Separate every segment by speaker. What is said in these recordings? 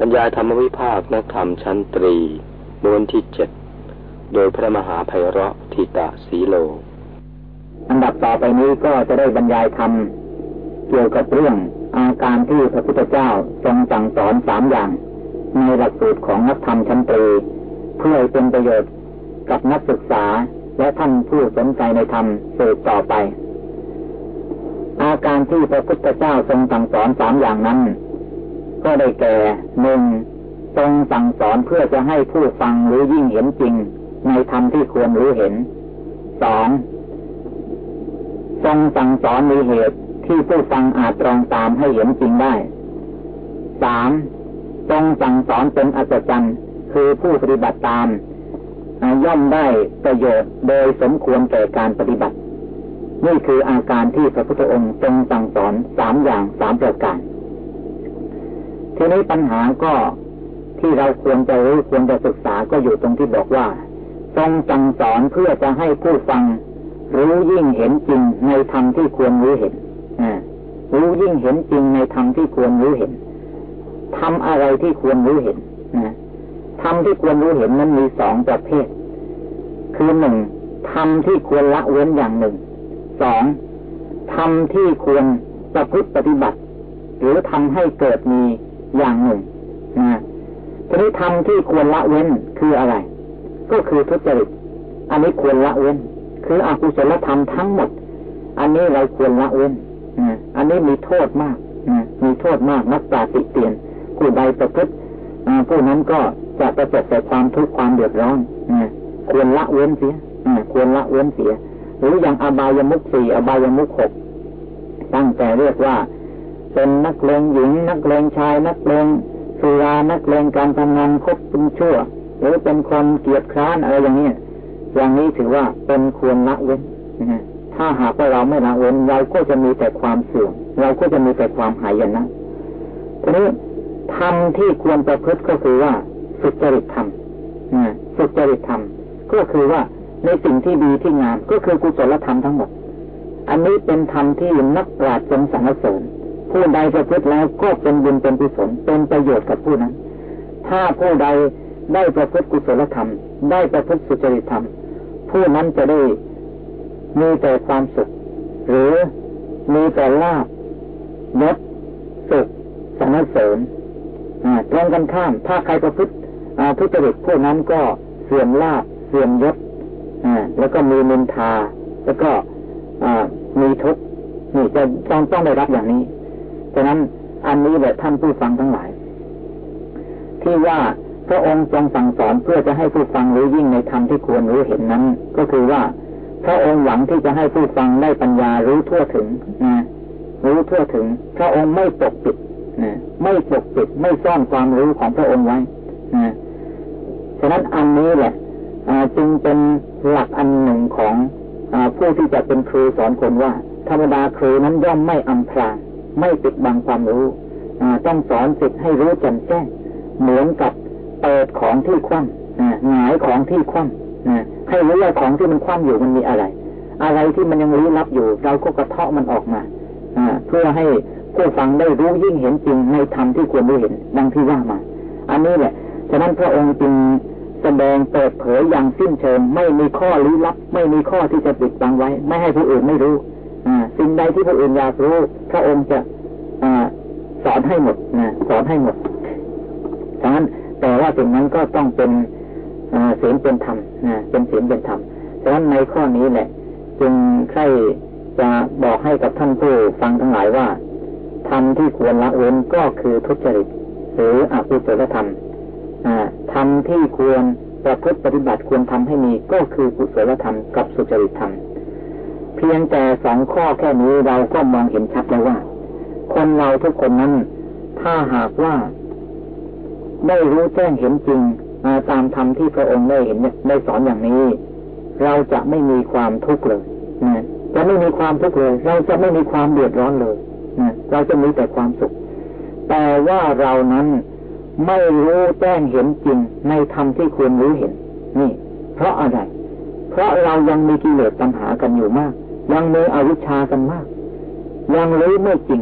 Speaker 1: บรรยายธรรมวิภาคนักธรรมชั้นตรีม้วนที่เจ็ดโดยพระมหาไพเราะทิตาสีโล
Speaker 2: อันดับต่อไปนี้ก็จะได้บรรยายธรรมเกี่ยวกับเรื่องอาการที่พระพุทธเจ้าทรงสั่งสอนสามอย่าง ในหลักสูตรของนักธรรมชั้นตรี เพื่อเป็นประโยชน์กับนักศึกษาและท่านผู้สนใจในธรรมสืบต่อไป อาการที่พระพุทธเจ้าทรงสั่งสอนสามอย่างนั้น ก็ได้แก่หนึ่งทรงสั่งสอนเพื่อจะให้ผู้ฟังหรือยิ่งเห็นจริง ในธรรมที่ควรรู้เห็นสองทรงสั่งสอนมีเหตุที่ผู้ฟังอาจตรองตามให้เห็นจริงได้สามทรงสั่งสอนเป็นอัศจรรย์คือผู้ปฏิบัติตามย่อมได้ประโยชน์โดยสมควรแก่การปฏิบัติ นี่คืออาการที่พระพุทธองค์ทรงสั่งสอนสามอย่างสามประการ ทีนี้ปัญหาก็ที่เราควรจะรู้ควรจะศึกษาก็อยู่ตรงที่บอกว่า ทรงสั่งสอนเพื่อจะให้ผู้ฟัง รู้ยิ่งเห็นจริงในธรรมที่ควรรู้เห็นรู้ยิ่งเห็นจริงในธรรมที่ควรรู้เห็นทำอะไรที่ควรรู้เห็นธรรมที่ควรรู้เห็นนั้นมีสองประเภท คือหนึ่งธรรมที่ควรละเว้นอย่างหนึ่งสองธรรมที่ควรประพฤติปฏิบัติ หรือทำให้เกิดมี อย่างหนึ่งนะทีนี้ธรรมที่ควรละเว้นคืออะไร ก็คือทุจริต อันนี้ควรละเว้น คืออกุศลธรรมทั้งหมด อันนี้เราควรละเว้นอันนี้มีโทษมากมีโทษมากนักปราติเตียนผู้ใดประพฤติผู้นั้นก็จะประสบแต่ความทุกข์ความเดือดร้อนควรละเว้นเสียควรละเว้นเสีย หรืออย่างอบายมุขสี่อบายมุขหกตั้งแต่เรียกว่า เป็นนักเลงหญิง นักเลงชาย นักเลงสุรานักเลงการทำงานคบเป็นชั่ว หรือเป็นคนเกียจคร้านอะไรอย่างนี้อย่างนี้ถือว่าเป็นควรละเว้นถ้าหากว่าเราไม่ละเว้นเราก็จะมีแต่ความเสื่อมเราก็จะมีแต่ความหายนะทีนี้ธรรมที่ควรประพฤติก็คือว่า สุจริตธรรมสุจริตธรรมก็คือว่าในสิ่งที่ดีที่งามก็คือกุศลธรรมทั้งหมด อันนี้เป็นธรรมที่นักปราชญ์จงสรรเสริญ ผู้ใดประพฤติแล้วก็เป็นบุญเป็นกุศลเป็นประโยชน์กับผู้นั้น ถ้าผู้ใดได้ประพฤติกุศลธรรม ได้ประพฤติสุจริตธรรม ผู้นั้นจะได้มีแต่ความสุข หรือมีแต่ลาบยศสุขสรรเสริญตรงกันข้าม ถ้าใครประพฤติทุจริตพวกนั้นก็เสื่อมลาบเสื่อมยศแล้วก็มีมินทา แล้วก็มีทุกข์นี่จะต้องต้องได้รับอย่างนี้ ฉะนั้นอันนี้แหละท่านผู้ฟังทั้งหลาย ที่ว่าพระองค์ทรงสั่งสอนเพื่อจะให้ผู้ฟังรู้ยิ่งในธรรมที่ควรรู้เห็นนั้น ก็คือว่า พระองค์หวังที่จะให้ผู้ฟังได้ปัญญารู้ทั่วถึงนะรู้ทั่วถึง พระองค์ไม่ปกปิดนะไม่ปกปิดไม่ซ่อนความรู้ของพระองค์ไว้นะฉะนั้นอันนี้แหละจึงเป็นหลักอันหนึ่งของอผู้ที่จะเป็นครูสอนคนว่า ธรรมดาครูนั้นย่อมไม่อำพราง ไม่ปิดบังความรู้ต้องสอนสิทธิ์ให้รู้แจ่มแจ้งเหมือนกับเปิดของที่คว่ำหงายของที่คว่ำให้รู้ว่าของที่มันคว่ำอยู่มันมีอะไร อะไรที่มันยังรู้ลับอยู่ เราก็กระเทาะมันออกมาเพื่อให้ผู้ฟังได้รู้ยิ่งเห็นจริงในธรรมที่ควรรู้เห็นดังที่ว่ามา อันนี้แหละฉะนั้นพระองค์จึงแสดงเปิดเผยอย่างสิ้นเชิงไม่มีข้อลี้ลับ ไม่มีข้อที่จะปิดบังไว้ ไม่ให้ผู้อื่นไม่รู้ สิ่งใดที่ผู้อื่นอยากรู้พระองค์จะอสอนให้หมดนะสอนให้หมดฉะนั้นแต่ว่าสิ่งนั้นก็ต้องเป็นเสียงเป็นธรรมนะเป็นเสียงเป็นธรรมฉะนั้นในข้อนี้แหละ จึงใครจะบอกให้กับท่านผู้ฟังทั้งหลายว่าธรรมที่ควรละเว้นก็คือทุจริตหรืออกุศลธรรมธรรมที่ควรประพฤติปฏิบัติควรทำให้มีก็คือกุศลธรรมกับสุจริตธรรม เพียงแต่สองข้อแค่นี้เราก็มองเห็นชัดแล้วว่า คนเราทุกคนนั้น ถ้าหากว่า ได้รู้แจ้งเห็นจริงตามธรรมที่พระองค์ได้เห็นได้สอนอย่างนี้ เราจะไม่มีความทุกข์เลยนะจะไม่มีความทุกข์เลย เราจะไม่มีความเดือดร้อนเลยนะเราจะมีแต่ความสุข แต่ว่าเรานั้นไม่รู้แจ้งเห็นจริงในธรรมที่ควรรู้เห็น นี่ เพราะอะไร เพราะเรายังมีกิเลสปัญหากันอยู่มาก ยังมีอวิชชากันมาก ยังรู้ไม่จริง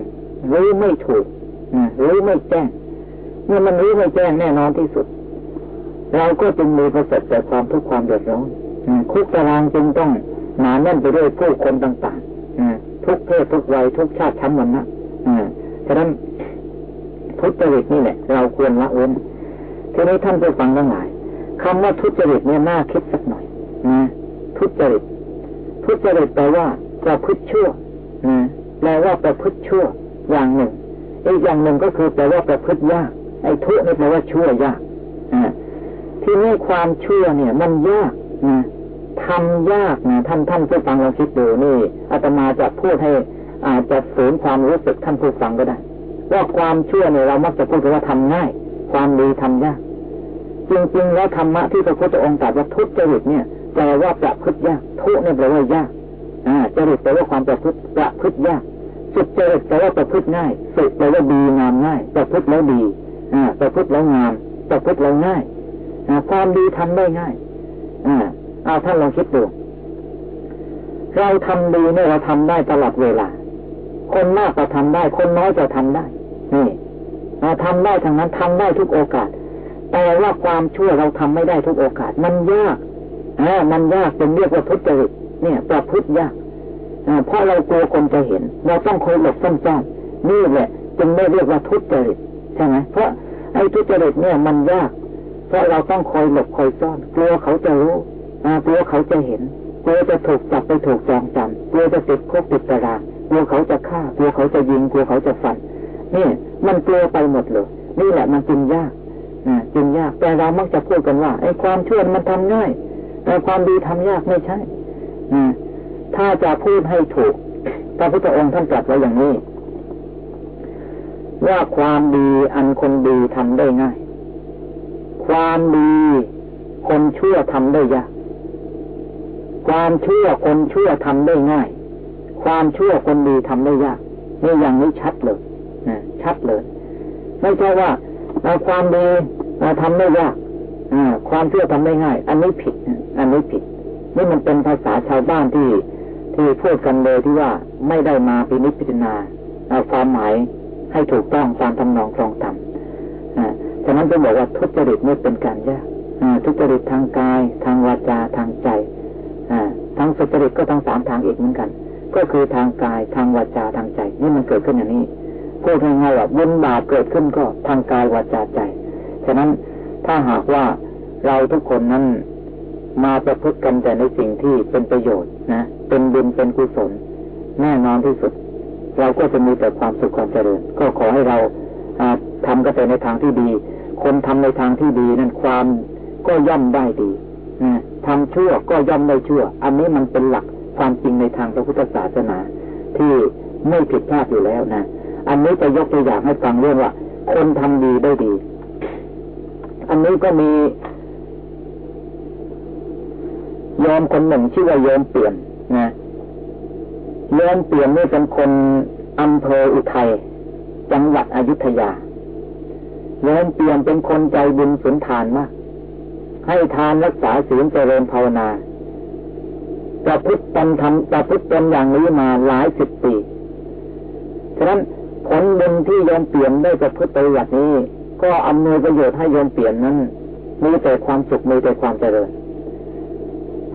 Speaker 2: รู้ไม่ถูกรู้ไม่แจ้งเมื่อมันรู้ไม่แจ้งแน่นอนที่สุด เราก็จึงมีประสบแต่ความทุกข์ความเดือดร้อนคุกตารางจึงต้องหนาแน่นไปด้วยผู้คนต่างๆทุกเพศทุกวัยทุกชาติชั้นวรรณะฉะนั้นทุจริตนี่แหละ เราควรละเว้นทีนี้ท่านไปฟังทั้งหลายคำว่าทุจริตเนี่ยน่าคิดสักหน่อยนะทุจริต ทุจริตแปลว่าประพฤติชั่วนะแปลว่าประพฤติชั่ว อย่างหนึ่งอีกอย่างหนึ่งก็คือแปลว่าประพฤติยากไอ้ทุนี่แปลว่าชั่วยากนะที่นี่ความชั่วเนี่ย มันยากนะทำยากนะท่านท่านผู้ฟังลองคิดดูนี่อาตมาจะพูดให้อาจจะฝืนความรู้สึกท่านผู้ฟังก็ได้ว่าความชั่วเนี่ยเรามักจะพูดว่าทำง่าย ความดีทำยากจริงๆแล้วธรรมะที่พระพุทธองค์ตรัสว่าทุจริตเนี่ย แปลว่าประพฤติยาก ทุเนี่ยแปลว่ายากอ่าจริตแปลว่าความประพฤติประพฤติยากสุดจริตแปลว่าประพฤติง่ายสุดแปลว่าดีงามง่าย ประพฤติแล้วดีอ่าประพฤติแล้วงาม ประพฤติแล้วง่ายอ่าความดีทำได้ง่ายอ่าเอาท่านลองคิดดูเราทำดีเนี่ยเราทำได้ตลอดเวลา คนมากก็ทำได้ คนน้อยก็ทำได้ นี่ทำได้ทั้งนั้นทำได้ทุกโอกาส แต่ว่าความชั่วเราทำไม่ได้ทุกโอกาส มันยาก อ่ามันยากเป็นเรียกว่าทุจริตเนี่ยประพฤติยากเพราะเรากลัวคนจะเห็น เราต้องคอยหลบซ่อนๆนี่แหละจึงไม่เรียกว่าทุจริตใช่ไหมเพราะไอ้ทุจริตเนี่ยมันยาก เพราะเราต้องคอยหลบคอยซ่อน กลัวเขาจะรู้กลัวเขาจะเห็นกลัวจะถูกจับไปถูกจองจำกลัวจะติดคุกติดตารางกลัวเขาจะฆ่ากลัวเขาจะยิงกลัวเขาจะฟันนี่มันกลัวไปหมดเลยนี่แหละมันจึงยากจึงยากแต่เรามักจะพูดกันว่าไอ้ความชั่วมันทำง่าย แต่ความดีทำยากไม่ใช่ถ้าจะพูดให้ถูกพระพุทธองค์ท่านตรัสไว้อย่างนี้ ว่าความดีอันคนดีทำได้ง่าย ความดีคนชั่วทำได้ยาก ความชั่วคนชั่วทำได้ง่าย ความชั่วคนดีทำได้ยากนี่อย่างนี้ชัดเลยนะชัดเลย ไม่ใช่ว่าความดีทำได้ยาก ความเชื่อทำได้ง่าย อันนี้ผิดอันนี้ผิด นี่มันเป็นภาษาชาวบ้านที่ที่พูดกันเลยที่ว่าไม่ได้มาพินิจพิจารณาความหมายให้ถูกต้องตามทำนองครองธรรมฉะนั้นจะบอกว่าทุจริตนี่เป็นการยากทุจริตทางกาย ทางวาจาทางใจทางสุจริตก็ทั้งสามทางอีกเหมือนกัน ก็คือทางกายทางวาจาทางใจ นี่มันเกิดขึ้นอย่างนี้พูดง่ายๆว่าบุญบาปเกิดขึ้นก็ทางกายวาจาใจ ฉะนั้นถ้าหากว่า เราทุกคนนั้นมาประพฤติกันแต่ในสิ่งที่เป็นประโยชน์นะ เป็นบุญเป็นกุศล แน่นอนที่สุด เราก็จะมีแต่ความสุขความเจริญ ก็ขอให้เราทำกันไปในทางที่ดี คนทำในทางที่ดีนั้นความก็ย่อมได้ดีนะทำชั่วก็ย่อมได้ชั่ว อันนี้มันเป็นหลักความจริงในทางพระพุทธศาสนา ที่ไม่ผิดพลาดอยู่แล้วนะ อันนี้จะยกตัวอย่างให้ฟังเรื่องว่า คนทำดีได้ดี อันนี้ก็มี ยอมคนหนึ่งชื่อว่ายอมเปลี่ยนนะยอมเปลี่ยนนี่เป็นคนอำเภออุทัยจังหวัดอยุธยายอมเปลี่ยนเป็นคนใจบุญสุนทานมาก ให้ทานรักษาศีลเจริญภาวนาประพฤติตนทำประพฤติตนอย่างนี้มาหลายสิบปี ฉะนั้นผลบุญที่โยมเปลี่ยนได้ประพฤติปฏิบัตินี้ ก็อำนวยประโยชน์ให้โยมเปลี่ยนนั้นมีแต่ความสุขมีแต่ความเจริญ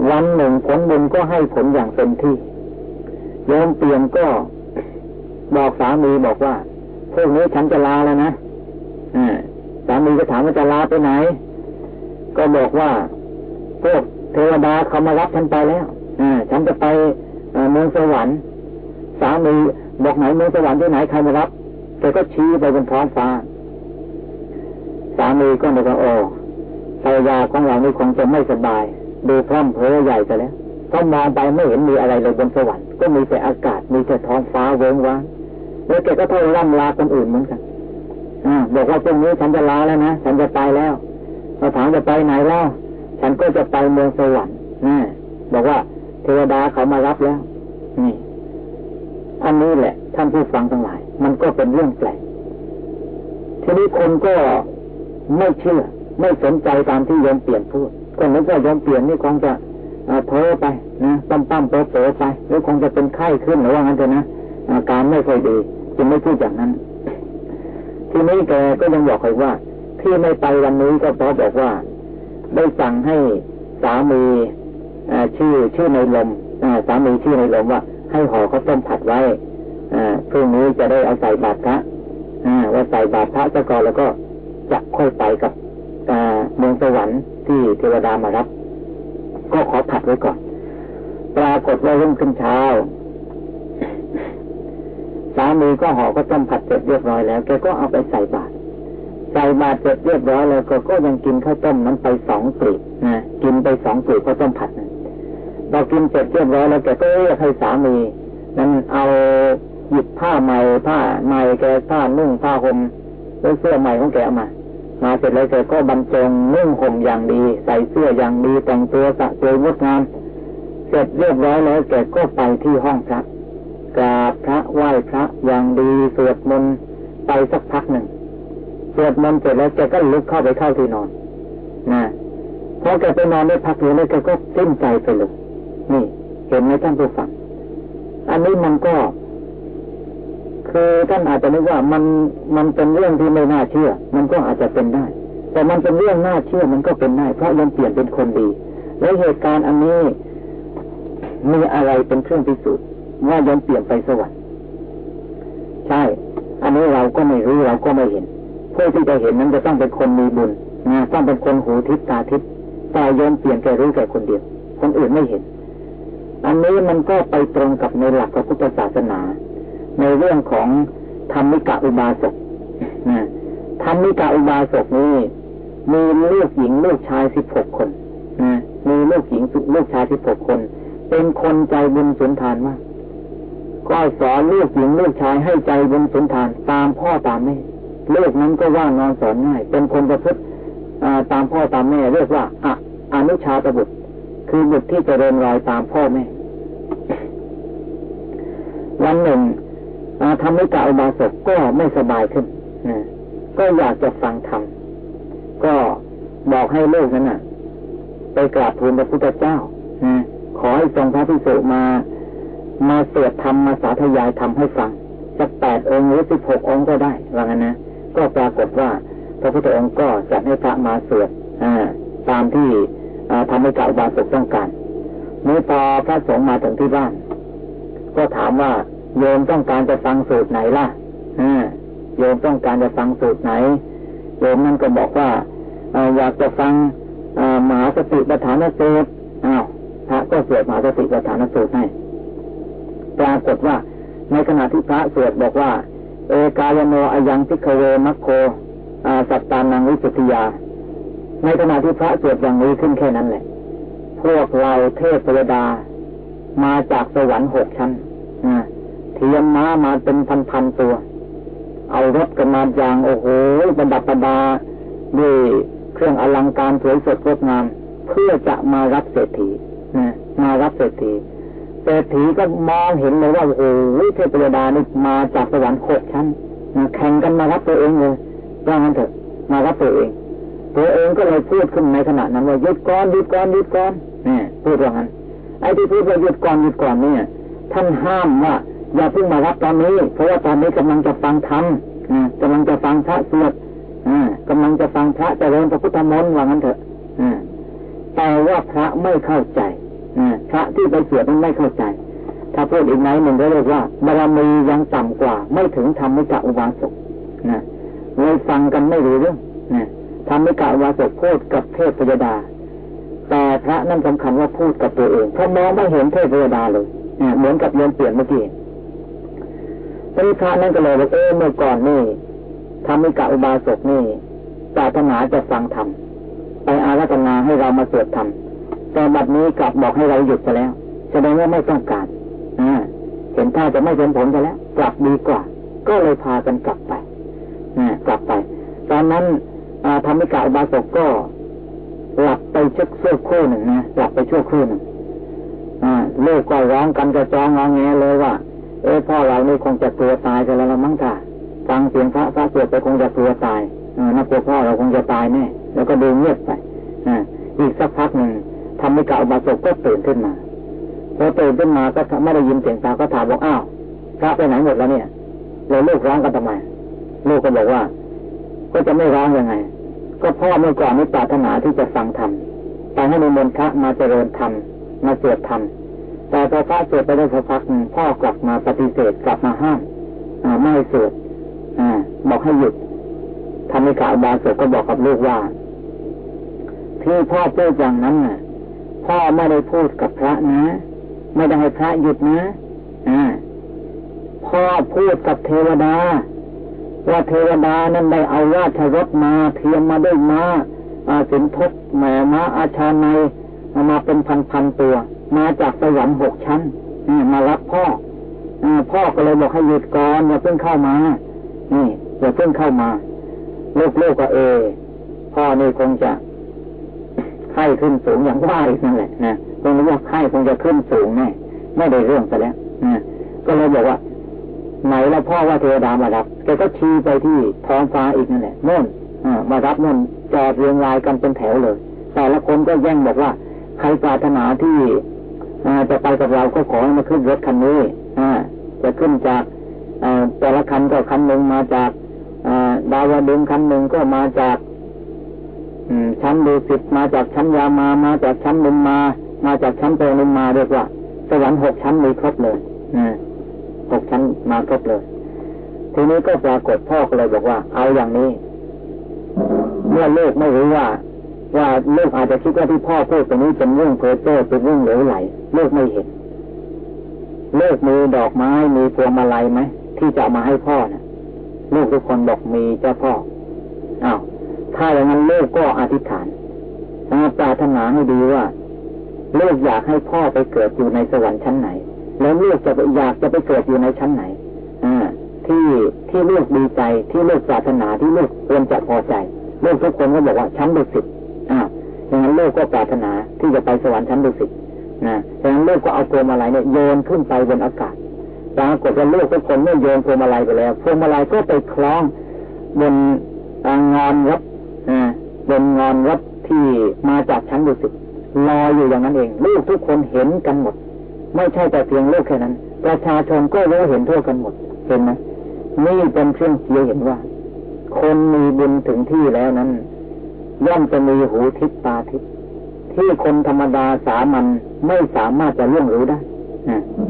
Speaker 2: วันหนึ่งผลบุญก็ให้ผลอย่างเต็มที่โยมเปี่ยนก็บอกสามีบอกว่าพวกนี้ฉันจะลาแล้วนะสามีก็ถามว่าจะลาไปไหน ก็บอกว่าพวกเทวดาเขามารับฉันไปแล้วฉันจะไปเมืองสวรรค์ สามีบอกไหนเมืองสวรรค์ที่ไหนใครมารับแกก็ชี้ไปบนท้องฟ้า สามีก็เลยว่าโอ้ภรรยาของเรานี่คงจะไม่สบาย ดูพร่ำเพ้อใหญ่จะแล้วก็มองไปไม่เห็นมีอะไรเลยบนสวรรค์ก็มีแต่อากาศมีแต่ท้องฟ้าเวิ้งว้างแล้วแกก็เท่าล่ำลาคนอื่นเหมือนกันอบอกว่าพรุ่งนี้ฉันจะลาแล้วนะฉันจะไปแล้วเราถามจะไปไหนแล้วฉันก็จะไปเมืองสวรรค์นะบอกว่าเทวดาเขามารับแล้ว นี่ อันนี้แหละ ท่านผู้ฟังทั้งหลาย มันก็เป็นเรื่องแปลกทีนี้คนก็ไม่เชื่อ ไม่สนใจตามที่โยมเปลี่ยนพูด ก็นึกว่ายมเปลี่ยนนี่คงจะเพ้อไปนะตั้มตั้มเป๋อเป๋อไปหรือคงจะเป็นไข้ขึ้นหรือว่างั้นเถอะนะอาการไม่ค่อยดีจึงไม่พูดอย่างนั้น ทีนี้แกก็ยังบอกเลยว่าที่ไม่ไปวันนี้ก็เพราะบอกว่า ได้สั่งให้สามีชื่อชื่อในลมสามีชื่อในลมว่า ให้ห่อข้าวต้มผัดไว้พรุ่งนี้จะได้เอาใส่บาตรพระว่าใส่บาตรพระซะก่อนแล้วก็จะค่อยไปกับ เมืองสวรรค์ที่เทวดามารับ ก็ขอผัดไว้ก่อน ปรากฏว่ารุ่งขึ้นเช้าสามีก็ห่อก็ต้มผัดเสร็จเรียบร้อยแล้วแกก็เอาไปใส่บาตรใส่บาตรเสร็จเรียบร้อยแล้วก็ก็ยังกินข้าวต้มนั้นไปสองกลีบนะกินไปสองกลีบข้าวต้มผัดนะเรากินเสร็จเรียบร้อยแล้วแกก็เรียกให้สามีนั้นเอาหยิบผ้าใหม่ผ้าใหม่แกผ้านุ่งผ้าห่มและเสื้อใหม่ของแกเอามา มาเสร็จแล้วแกก็บรรจงนุ่งห่มอย่างดี ใส่เสื้ออย่างดีแต่งตัวสะสวยงดงามเสร็จเรียบร้อยแล้วแกก็ไปที่ห้องพระกราบพระไหว้พระอย่างดีสวดมนต์ไปสักพักหนึ่งสวดมนต์เสร็จแล้วแกก็ลุกเข้าไปเข้าที่นอนนะพอแกไปนอนได้พักเดียวแล้วแกก็สิ้นใจไปเลยนี่ เห็นไหมท่านผู้ฟังอันนี้มันก็ คือท่านอาจจะนึกว่ามันมันเป็นเรื่องที่ไม่น่าเชื่อ มันก็อาจจะเป็นได้ แต่มันเป็นเรื่องน่าเชื่อมันก็เป็นได้ เพราะยังเปลี่ยนเป็นคนดี และเหตุการณ์อันนี้มีอะไรเป็นเครื่องพิสูจน์ว่ายังเปลี่ยนไปสวรรค์ใช่ อันนี้เราก็ไม่รู้เราก็ไม่เห็นผู้ที่จะเห็นนั้นจะต้องเป็นคนมีบุญนะต้องเป็นคนหูทิพตาทิพแต่ยอมเปลี่ยนแก่รู้แก่คนเดียว คนอื่นไม่เห็น อันนี้มันก็ไปตรงกับในหลักพระพุทธศาสนา ในเรื่องของธรรมิกะอุบาสกนะธรรมิกะอุบาสกนี้มีลูกหญิงลูกชายสิบหกคนนะมีลูกหญิงลูกชายสิบหกคน เป็นคนใจบุญสุนทานมาก ก็สอนลูกหญิงลูกชายให้ใจบุญสุนทานตามพ่อตามแม่ลูกนั้นก็ว่านอนสอนง่าย เป็นคนประพฤติตามพ่อตามแม่ เรียกว่าอะอนุชาตบุตร คือบุตรที่จะเริญรอยตามพ่อแม่ วันหนึ่ง ทำให้กาอุบาสกก็ไม่สบายขึ้นนะก็อยากจะฟังธรรมก็บอกให้ลูกนั้นน่ะ ไปกราบทูลพระพุทธเจ้านะขอให้ทรงพระพิสุมา มาเสดธรรมมาสาธยายธรรมให้ฟังสักแปดองค์หรือสิบหกองค์ก็ได้ว่างั้นนะก็ปรากฏว่า พระพุทธองค์ก็จัดให้พระมาเสวดตามที่ทำให้กาอุบาสกต้องการเมื่อพอพระสงฆ์มาถึงที่บ้าน ก็ถามว่า โยมต้องการจะฟังสูตรไหนล่ะโยมต้องการจะฟังสูตรไหน โยมนั่นก็บอกว่าอยากจะฟังมหาสติปัฏฐานสูตรอ้าวพระก็สวดมหาสติปัฏฐานสูตรให้ปรากฏว่า ในขณะที่พระสวดบอกว่า เอกายโนอายังพิกเวมัคโคสัตตานังวิสุทธิยา ในขณะที่พระสวดอย่างนี้ขึ้นแค่นั้นแหละพวกเราเทพเทวดามาจากสวรรค์หกชั้น เทียมม้ามาเป็นพันๆตัว เอารถกันมาอย่างโอ้โหบรรดับประดาด้วยเครื่องอลังการสวยสดงดงาม เพื่อจะมารับเศรษฐีนะมารับเศรษฐีเศรษฐีก็มองเห็นเลยว่าโอ้โหเทพยดานี่มาจากสวรรค์โคตรชั้นแข่งกันมารับตัวเองเลยว่างั้นเถอะ มารับตัวเอง ตัวเองก็เลยพูดขึ้นในขณะนั้นว่าหยุดก่อนหยุดก่อนหยุดก่อนนี่พูดว่างั้นไอ้ที่พูดว่าหยุดก่อนหยุดก่อนเนี่ยท่านห้ามว่า อย่าเพิ่งมารับตอนนี้ เพราะว่าตอนนี้กำลังจะฟังธรรมกำลังจะฟังพระสวดกำลังจะฟังพระเจริญพระพุทธมนต์ว่างั้นเถอะแต่ว่าพระไม่เข้าใจพระที่ไปสวดนั้นไม่เข้าใจ ถ้าพูดอีกไหนหนึ่งก็เรียกว่าบารมียังต่ำกว่า ไม่ถึงธรรมิกะอุบาสกนะเลยฟังกันไม่รู้เรื่องนะธรรมิกะอุบาสกพูดกับเทพยดา แต่พระนั่นสำคัญว่าพูดกับตัวเองเพราะมองไม่เห็นเทพยดาเลยเหมือนกับโยมเปลี่ยนเมื่อกี้ พระพระนั่นก็เลยบอกเออเมื่อก่อนนี่ทำมิกะอุบาสกนี่ปรารถนาจะฟังธรรมไปอารัธนาให้เรามาสวดธรรมแต่บัดนี้กลับบอกให้เราหยุดไปแล้วแสดงว่าไม่ต้องการอเห็นท่าจะไม่เป็นผลไปแล้ว กลับดีกว่า ก็เลยพากันกลับไปกลับไป ตอนนั้นธรรมิกะอุบาสกก็หลับไปชั่วครู่หนึ่งนะหลับไปชั่วครู่หนึ่งลูกก็ร้องกันจะจองงอแงเลยว่า เออพ่อเรานี่คงจะตัวตายกันแล้วมั้งค่ะ ฟังเสียงพระพระสวดไปคงจะตัวตายนักตัวพ่อเราคงจะตายแน่แล้วก็ดูเงียบไปอีกสักพักหนึ่งทำให้กะบาสกก็ตื่นขึ้นมาพอตื่นขึ้นมาก็ไม่ได้ยินเสียงตาก็ถามบอกอ้าวพระไปไหนหมดแล้วเนี่ยเราลูกร้องกันทำไมลูกก็บอกว่า ก็จะไม่ร้องยังไง ก็พ่อเมื่อก่อนไม่ปรารถนาที่จะฟังธรรมแต่ให้ในมนพระมาเจริญธรรมมาสวดธรรม แต่พอพระสวดไปได้สักพักพ่อกลับมาปฏิเสธกลับมาห้ามไม่สวดบอกให้หยุดทำให้กล่าวบาสก็บอกกับลูกว่า ที่พ่อพูดอย่างนั้นน่ะ พ่อไม่ได้พูดกับพระนะ ไม่ได้ให้พระหยุดนะอพ่อพูดกับเทวดา ว่าเทวดานั้นได้เอาราชรถมาเทียมมาด้วยมาอาสินทบแหมมาอาชาในมาเป็นพันพันตัว มาจากสวรรค์หกชั้นมารับพ่อพ่อก็เลยบอกให้หยุดก่อนอย่าเพิ่งเข้ามา นี่อย่าเพิ่งเข้ามาลูกลูกก็เอพ่อนี่คงจะไข้ขึ้นสูงอย่างว่าอีกนั่นแหละนะตรงนี้ว่าไข้คงจะขึ้นสูงแน่ไม่ได้เรื่องซะแล้วนะก็เลยบอกว่า ไหนแล้วพ่อว่าเทวดามารับแกก็ชี้ไปที่ท้องฟ้าอีกนั่นแหละโน่นมารับโน่นจอดเรียงรายกันเป็นแถวเลย แต่ละคนก็แย่งบอกว่าใครปรารถนาที่ จะไปกับเราก็ขอให้มาขึ้นรถคันนี้จะขึ้นจากแต่ละคันก็คันหนึ่งมาจากดาวดึงคันหนึ่งก็มาจากชั้นดูสิตมาจากชั้นยามามาจากชั้นนุมมา มาจากชั้นเตนุมมาเรียกว่าสวรรค์หกชั้นมีครบเลยหกชั้นมาครบเลย ทีนี้ก็ปรากฏพ่อก็เลยบอกว่า เอาอย่างนี้ เมื่อลูกไม่รู้ว่า ว่าลูกอาจจะคิดว่าที่พ่อพูดตรงนี้เป็นเรื่องเพอเจ้อเป็นเรื่องเหลวไหลลูกไม่เห็นลูกมีดอกไม้มีพวงมาลัยไหมที่จะมาให้พ่อนะ่ะลูกทุกคนบอกมีเจ้าพ่ออ้าวถ้าอย่างนั้นลูกก็อธิษฐานปรารถนาให้ดีว่าลูกอยากให้พ่อไปเกิดอยู่ในสวรรค์ชั้นไหน แล้วลูกจะอยากจะไปเกิดอยู่ในชั้นไหน อ่า ที่ที่ลูกดีใจที่ลูกปรารถนาที่ลูกควรจะพอใจลูกทุกคนก็บอกว่าชั้นดุสิต อ่าอย่างนั้นลูกก็ปรารถนาที่จะไปสวรรค์ชั้นดุสิตนะดังนั้นลูกก็เอาพวงมาลัยเนี่ยโยนขึ้นไปบนอากาศปรากฏว่าโลกทุกคนเมื่อโยนพวงมาลัยไปแล้วพวงมาลัยก็ไปคล้องบนงอนรถบนงอนรถที่มาจากชั้นดุสิตลอยอยู่อย่างนั้นเองลูกทุกคนเห็นกันหมด ไม่ใช่แต่เพียงโลกแค่นั้น ประชาชนก็รู้เห็นทั่วกันหมด เห็นไหมนี่เป็นเครื่องเสียเห็นว่า คนมีบุญถึงที่แล้วนั้น ย่อมจะมีหูทิพตาทิพที่คนธรรมดาสามัญไม่สามารถจะเรื่องรู้ได้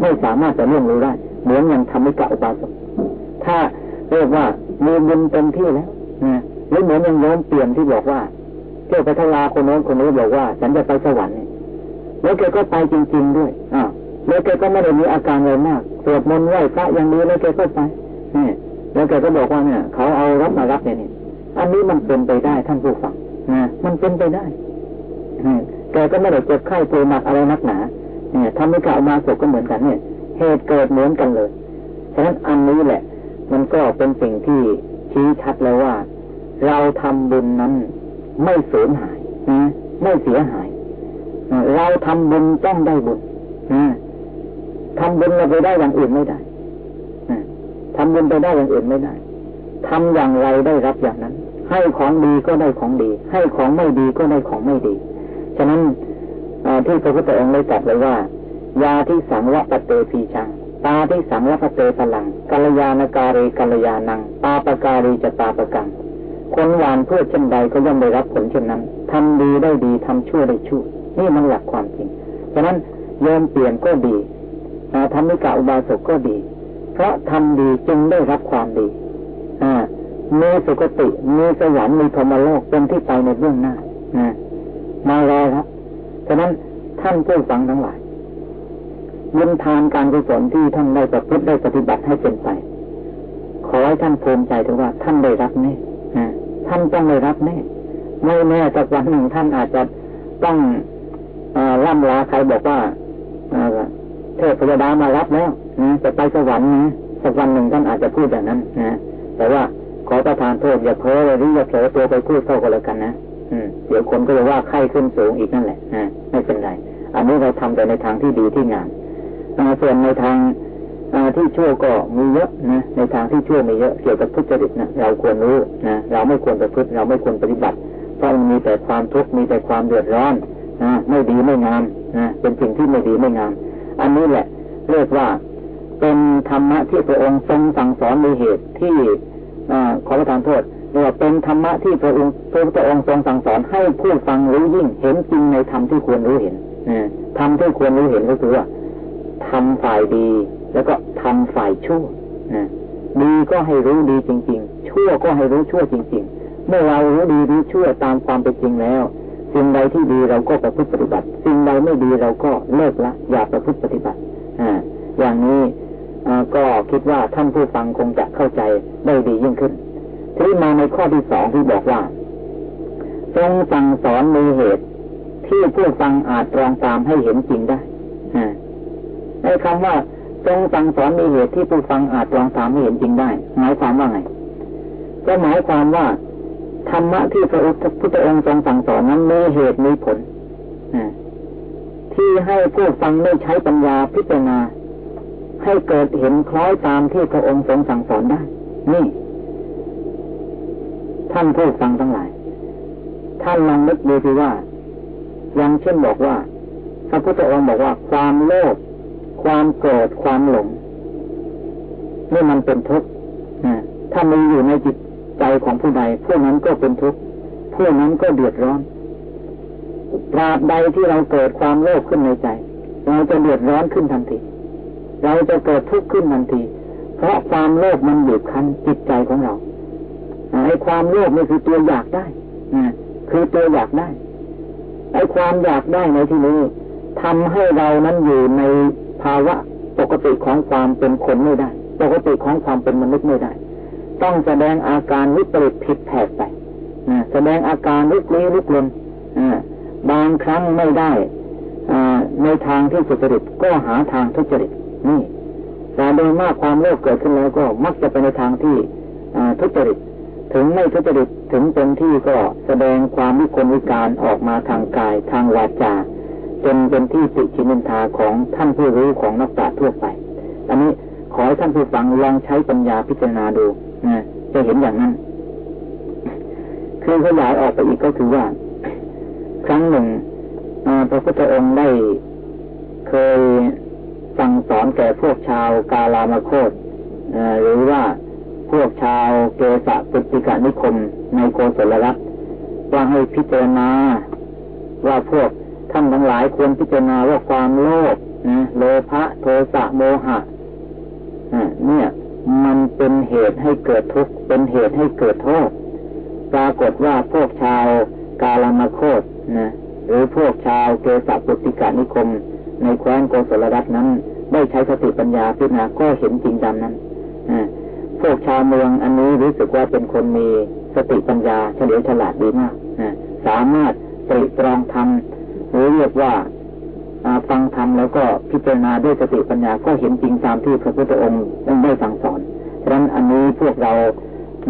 Speaker 2: ไม่สามารถจะเรื่องรู้ได้ เหมือนอย่างธรรมิกะอุบาสกถ้าเรียกว่ามีบุญเต็มที่แล้วหรือเหมือนอย่างโยมเปลี่ยนที่บอกว่าเที่ยวไปทลาคนโน้นคนนี้บอกว่า ฉันจะไปสวรรค์แล้วแกก็ไปจริง ๆด้วยอ่าแล้วแกก็ไม่ได้มีอาการอะไรมากสวดมนต์ไหว้พระอย่างนี้แล้วแกก็ไปนี่แล้วแกก็บอกว่าเนี่ย เขาเอารับมารับเนี่ยอันนี้มันเป็นไปได้ท่านผู้ฟัง นะมันเป็นไปได้แกก็ไม่ได้เจ็บไข้ป่วยหนักอะไรนักหนา เนี่ยทำให้ข่าวมาศกก็เหมือนกันเนี่ย เหตุเกิดเหมือนกันเลย ฉะนั้นอันนี้แหละ มันก็เป็นสิ่งที่ชี้ชัดแล้วว่า เราทำบุญนั้นไม่สูญหายนะไม่เสียหาย เราทำบุญต้องได้บุญนะทำบุญเราไปได้อย่างอื่นไม่ได้ทำบุญไปได้อย่างอื่นไม่ได้ทำอย่างไรได้รับอย่างนั้น ให้ของดีก็ได้ของดี ให้ของไม่ดีก็ได้ของไม่ดี ฉะนั้นที่พระพุทธองค์ได้ตรัสไว้ว่า ยาที่สังวะปเตพีชัง ตาที่สังวะปเตพลังกัลยาณการีกัลยาณัง ตาปการีจะตาปกังคนหวานเพื่อเช่นใดก็ย่อมได้รับผลเช่นนั้นทำดีได้ดีทำชั่วได้ชั่ว นี่มันหลักความจริง ฉะนั้นโยมเปลี่ยนก็ดีทำมิกาอุบาสกก็ดี เพราะทำดีจึงได้รับความดี มีสุคติ มีสวรรค์มีธรรมโลกเป็นที่ไปในเบื้องหน้านะมารอครับฉะนั้นท่านผู้ฟังทั้งหลายบุญทานการกุศลที่ท่านได้ประพฤติได้ปฏิบัติให้เป็นไป ขอให้ท่านภูมิใจถึงว่าท่านได้รับแน่ท่านต้องได้รับแน่ไม่แน่จากวันหนึ่งท่านอาจจะต้องล่ำลาใครบอกว่าเทพพยดามารับแล้วนะจะไปสวรรค์นะสักวันหนึ่งท่านอาจจะพูดแบบนั้นนะแต่ว่า ขอประทานโทษอย่าเพ้อเลยหรืออย่าเผลอตัวไปพูดเข้ากันแล้วกันนะเดี๋ยวคนก็จะว่าไข้ขึ้นสูงอีกนั่นแหละนะไม่เป็นไรอันนี้เราทำแต่ในทางที่ดีที่งามส่วนในทางที่ชั่วก็มีเยอะนะในทางที่ชั่วมีเยอะเกี่ยวกับทุจริตนะเราควรรู้นะเราไม่ควรประพฤติเราไม่ควรปฏิบัติ เพราะมันมีแต่ความทุกข์มีแต่ความเดือดร้อนนะไม่ดีไม่งามนะเป็นสิ่งที่ไม่ดีไม่งาม อันนี้แหละเรียกว่าเป็นธรรมะที่พระองค์ทรงสั่งสอนมีเหตุที่ อขอประทานโทษเนี่ยเป็นธรรมะที่พระองค์พระพุทธองค์ทรงสั่งสอนให้ผู้ฟังรู้ยิ่งเห็นจริงในธรรมที่ควรรู้เห็นธรรมที่ควรรู้เห็นก็คือว่าทำฝ่ายดี แล้วก็ทำฝ่ายชั่วดีก็ให้รู้ดีจริง ๆ ชั่วก็ให้รู้ชั่วจริง ๆ เมื่อเรารู้ดีรู้ชั่วตามความเป็นจริงแล้ว สิ่งใดที่ดีเราก็ประพฤติปฏิบัติ สิ่งใดไม่ดีเราก็เลิกละ อย่าประพฤติปฏิบัติ อ่า อย่างนี้ ก็คิดว่าท่านผู้ฟังคงจะเข้าใจได้ดียิ่งขึ้นที่มาในข้อที่สองที่บอกว่า ทรงสั่งสอนมีเหตุ ที่ผู้ฟังอาจตรองตามให้เห็นจริงได้ในคำว่าทรงสั่งสอนมีเหตุที่ผู้ฟังอาจตรองตามให้เห็นจริงได้ หมายความว่าไง ก็หมายความว่าธรรมะที่พระพุทธองค์ทรงสั่งสอนนั้นมีเหตุมีผลที่ให้ผู้ฟังได้ใช้ปัญญาพิจารณา ให้เกิดเห็นคล้อยตามที่พระองค์ทรงสั่งสอนได้ นี่ ท่านผู้ฟังทั้งหลาย ท่านลองนึกดูสิว่ายังเช่นบอกว่า พระพุทธองค์บอกว่า ความโลภ ความโกรธ ความหลง นี่มันเป็นทุกข์ถ้ามีอยู่ในจิตใจของผู้ใดผู้นั้นก็เป็นทุกข์ผู้นั้นก็เดือดร้อนตราบใดที่เราเกิดความโลภขึ้นในใจ เราจะเดือดร้อนขึ้นทันที เราจะเกิดทุกข์ขึ้นทันที เพราะความโลภมันบีบคั้นจิตใจของเราไอ้ความโลภนี่คือตัวอยากได้นะคือตัวอยากได้ ไอ้ความอยากได้ในที่นี้ทำให้เรานั้นอยู่ในภาวะปกติของความเป็นคนไม่ได้ ปกติของความเป็นมนุษย์ไม่ได้ ต้องแสดงอาการวิปริตผิดแผกไปะแสดงอาการลุกลี้ลุกลนบางครั้งไม่ได้ในทางที่สุจริตก็หาทางทุจริต นี่แต่โดยมากความโลภเกิดขึ้นแล้วก็มักจะไปในทางที่ทุจริต ถึงไม่ทุจริตถึงเป็นที่ก็แสดงความวิกลวิการออกมาทางกายทางวาจาจนเป็นที่ติชินินทาของท่านผู้รู้ของนักปราชญ์ทั่วไป อันนี้ขอให้ท่านผู้ฟังลองใช้ปัญญาพิจารณาดูนะจะเห็นอย่างนั้น คือขยายออกไปอีกก็คือว่า ครั้งหนึ่งพระพุทธองค์ได้เคย สั่งสอนแก่พวกชาวกาลามโคตหรือว่าพวกชาวเกษะปุติกานิคมในโกศลรัฐว่าให้พิจารณา ว่าพวกท่านทั้งหลายควรพิจารณาว่าความโลภโลภะโทสะโมหะเนี่ย มันเป็นเหตุให้เกิดทุกข์เป็นเหตุให้เกิดโทษปรากฏว่าพวกชาวกาลามโคตนะหรือพวกชาวเกษะปุติกานิคม ในแคว้นโกศลรัฐนั้น ได้ใช้สติปัญญาพิจารณาก็เห็นจริงดำนั้นพวกชาวเมืองอันนี้รู้สึกว่าเป็นคนมีสติปัญญาเฉลียวฉลาดดีมากสามารถตรีตรองทำหรือเรียกว่าฟังธรรมแล้วก็พิจารณาด้วยสติปัญญาก็เห็นจริงตามที่พระพุทธองค์ได้สั่งสอนฉะนั้นอันนี้พวกเรา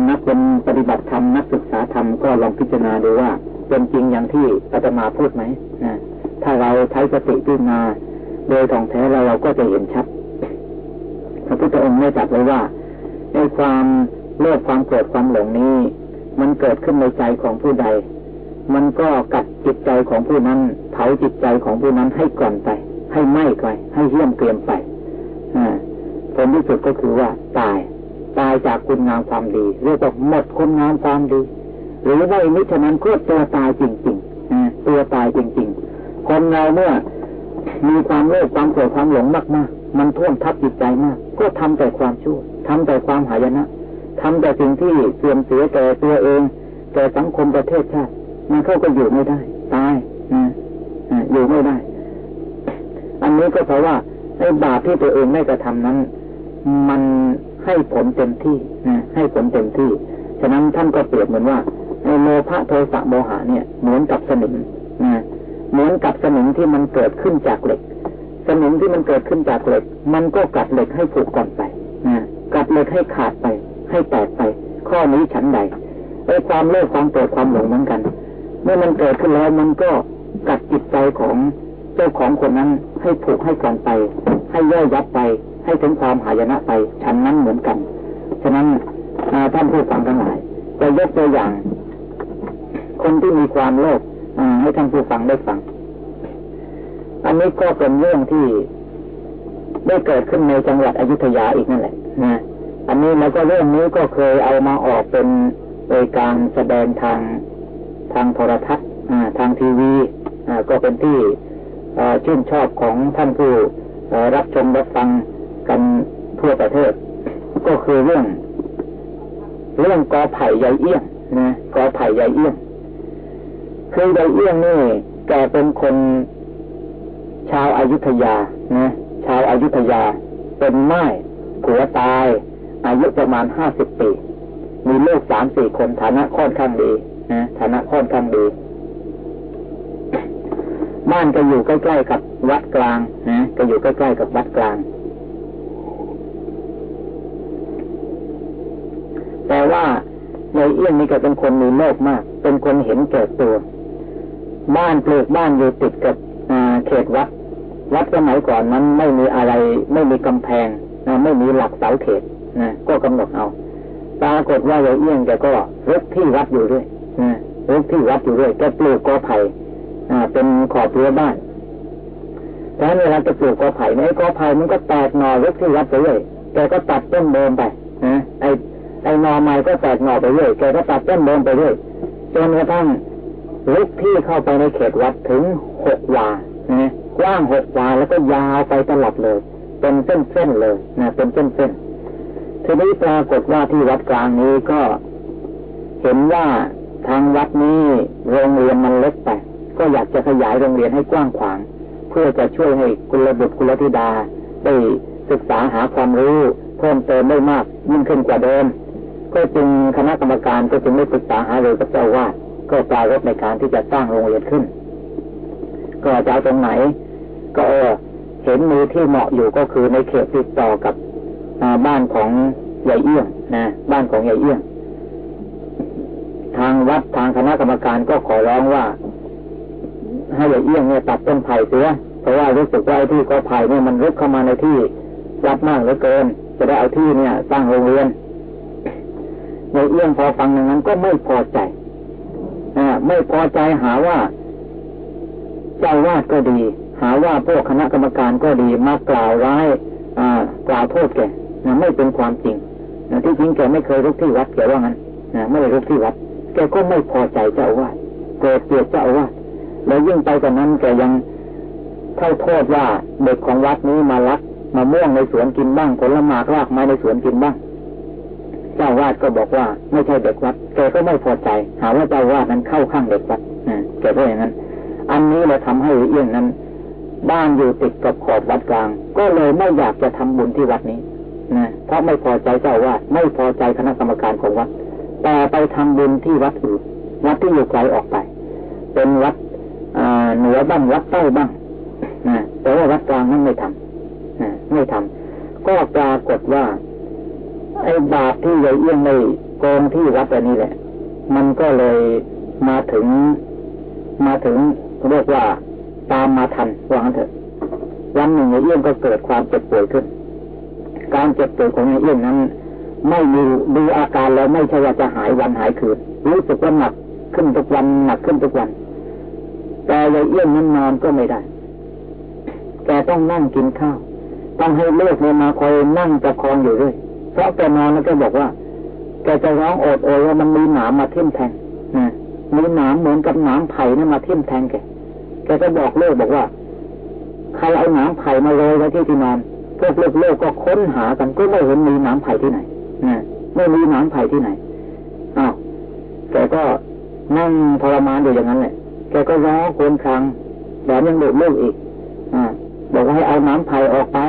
Speaker 2: นักเป็นปฏิบัติธรรมนักศึกษาธรรมก็ลองพิจารณาดูว่า เป็นจริงอย่างที่อาตมาพูดไหมนะ ถ้าเราใช้สติพิจารณาโดยท่องแท้แล้วเราก็จะเห็นชัด พระพุทธองค์ได้ตรัสไว้ว่าในความโลภความโกรธความหลงนี้ มันเกิดขึ้นในใจของผู้ใด มันก็กัดจิตใจของผู้นั้น เผาจิตใจของผู้นั้นให้ก่อนไป ให้ไหม้ไปให้เหี้ยมเกลียมไปผลที่สุดก็คือว่าตาย ตายจากคุณงามความดีเรียกว่าหมดคุณงามความดี หรือว่ามิฉะนั้นก็ตัวตายจริงๆตัวตายจริง ๆ คนเราเมื่อมีความโลภความโกรธความหลงมากมากมันท่วมทับจิตใจมาก ก็ทำแต่ความชั่วทำแต่ความหายนะทำแต่สิ่งที่เสื่อมเสียแก่ตัวเองแก่สังคมประเทศชาติมันเข้าก็อยู่ไม่ได้ ตายนะอยู่ไม่ได้ อันนี้ก็เพราะว่าไอ้บาปที่ตัวเองไม่กระทำนั้น มันให้ผลเต็มที่นะให้ผลเต็มที่ฉะนั้นท่านก็เปรียบเหมือนว่าไอ้โลภะโทสะโมหะเนี่ย เหมือนกับสนิมนะ เหมือนกับสนิมที่มันเกิดขึ้นจากเหล็ก สนิมที่มันเกิดขึ้นจากเหล็ก มันก็กัดเหล็กให้ผุก่อนไปนะกัดเหล็กให้ขาดไป ให้แตกไป ข้อนี้ฉันใดไอ้ความโลภความโกรธความหลงเหมือนกัน เมื่อมันเกิดขึ้นแล้วมันก็กัดจิตใจของเจ้าของคนนั้นให้ผูกให้ก่อนไป ให้ย่อยยับไป ให้ถึงความหายนะไป ฉันนั้นเหมือนกัน ฉะนั้นท่านผู้ฟังทั้งหลายจะยกตัวอย่าง คนที่มีความโลภ ให้ท่านผู้ฟังได้ฟัง อันนี้ก็เป็นเรื่องที่ได้เกิดขึ้นในจังหวัดอยุธยาอีกนั่นแหละนะอันนี้แล้วก็เรื่องนี้ก็เคยเอามาออกเป็นโดยการแสดงทางทางโทรทัศน์ทางทีวีก็เป็นที่ชื่นชอบของท่านผู้รับชมรับฟังกันทั่วประเทศ ก็คือเรื่อง เรื่องกอไผ่ใหญ่เอี้ยงนะกอไผ่ใหญ่เอี้ยง คือใหญ่เอี้ยงนี่แกเป็นคนชาวอายุทยานะชาวอายุทยา เป็นไม้ผัวตาย อายุประมาณห้าสิบปี มีลูกสามสี่คนฐานะค่อนข้างดีนะฐานะค่อนข้างดี บ้านก็อยู่ใกล้ๆกับวัดกลางนะก็อยู่ใกล้ๆกับวัดกลาง แต่ว่าในเอี้ยงนี่ก็เป็นคนมีโลกมาก เป็นคนเห็นแก่ตัว บ้านปลูกบ้านอยู่ติดกับเขตวัด วัดสมัยก่อนนั้นไม่มีอะไร ไม่มีกำแพงนะไม่มีหลักเสาเขตนะก็กำหนดเอาปรากฏว่าในเอี้ยงแกก็รุกที่วัดอยู่ด้วยนะรุกที่วัดอยู่ด้วยแกปลูกกอไผ่เป็นขอบรั้วบ้านแต่เวลาจะปลูกกอไผ่ในกอไผ่มันก็แตกหน่อรกที่วัดไปเรื่อยแกก็ตัดต้นเดิมไปนะไอไอหน่อใหม่ก็แตกหน่อไปเรื่อยแกก็ตัดต้นเดิมไปเรื่อยจนกระทั่ง ลุกที่เข้าไปในเขตวัดถึงหกวานะกว้างหกวาแล้วก็ยาวไปตลอดเลย เป็นเส้นๆเลยนะเป็นเส้นๆทีนี้ปรากฏว่าที่วัดกลางนี้ก็เห็นว่าทางวัดนี้โรงเรียนมันเล็กไปก็อยากจะขยายโรงเรียนให้กว้างขวาง เพื่อจะช่วยให้กุลบุตรกุลธิดา ได้ศึกษาหาความรู้ เพิ่มเติมได้มากยิ่งขึ้นกว่าเดิมก็จึงคณะกรรมการก็จึงได้ปรึกษาหารือกับเจ้าว่า ก็ปรารบในการที่จะสร้างโรงเรียนขึ้น ก็จะเอตรงไหน ก็เห็นมือที่เหมาะอยู่ก็คือในเขตติดต่อกับบ้านของใหญ่เอี้ยงนะบ้านของใหญ่เอี้ยง ทางวัดทางคณะกรรมการก็ขอร้องว่า ให้ใหญ่เอี้ยงเนี่ยตัดต้นไผ่เสียเพราะว่ารู้สึกว่าที่กอไผ่เนี่ยมันรุกเข้ามาในที่รับมากเหลือเกิน จะได้เอาที่เนี่ย สร้างโรงเรียนใหญ่เอี้ยงพอฟังอย่างนั้นก็ไม่พอใจ ไม่พอใจหาว่า เจ้าวาดก็ดี หาว่าพวกคณะกรรมการก็ดีมากล่าวร้ายกล่าวโทษแกนะไม่เป็นความจริงนะที่จริงแกไม่เคยรุกที่วัดแกว่างั้นนะไม่ได้รุกที่วัด แกก็ไม่พอใจเจ้าวาดเกิดเกลียดเจ้าวาดแล้วยิ่งไปกว่านั้นแกยังเท่าโทษว่าเด็กของวัดนี้มาลักมาม่วงในสวนกินบ้างผลไม้รากไม้ในสวนกินบ้าง เจ้าวาดก็บอกว่าไม่ใช่เด็กวัดแกก็ไม่พอใจ หาว่าเจ้าวาดนั้นเข้าข้างเด็กวัดแกก็อย่างนั้น อันนี้เลยทำให้เอี้ยงนั้น บ้านอยู่ติดกับขอบวัดกลาง ก็เลยไม่อยากจะทำบุญที่วัดนี้นะเพราะไม่พอใจเจ้าวาดไม่พอใจคณะกรรมการของวัด แต่ไปทำบุญที่วัดอื่นวัดที่อยู่ไกลออกไป เป็นวัดเหนือบ้างวัดใต้บ้างนะแต่ว่าวัดกลางนั้นไม่ทำนะไม่ทำก็ปรากฏว่า ไอ้บาปที่ใหญ่เอี้ยงในโกงที่วัดอันนี้แหละ มันก็เลยมาถึงมาถึงเรียกว่าตามมาทันวางั้นเถอะ วันหนึ่งใหญ่เอี้ยงก็เกิดความเจ็บป่วยขึ้น การเจ็บป่วยของใหญ่เอี้ยงนั้น ไม่มีดูอาการแล้วไม่ใช่ว่าจะหายวันหายคืนรู้สึกว่าหนักขึ้นทุกวันหนักขึ้นทุกวัน แต่ยายเอี้ยนนั้นนอนก็ไม่ได้แกต้องนั่งกินข้าว ต้องให้เลิกเนี่ยมาคอยนั่งจะคองอยู่ด้วย เพราะแกนอนแล้วแกบอกว่า แกจะร้องโอดโอยว่ามันมีหนามมาทิ่มแทงนะมีหนามเหมือนกับหนามไผ่นี่มาทิ่มแทงแก แกก็บอกเลิกบอกว่า ใครเอาหนามไผ่มาโรยไว้ที่ที่นอนพวกเลิกเลิกก็ค้นหากันก็ไม่เห็นมีหนามไผ่ที่ไหนนะไม่มีหนามไผ่ที่ไหนอ้าวแกก็นั่งทรมานอยู่อย่างนั้นแหละแกก็ร้องโกนครังแถมยังดุลูกอีก อ่า บอกว่าให้เอาน้ำไผ่ออกไป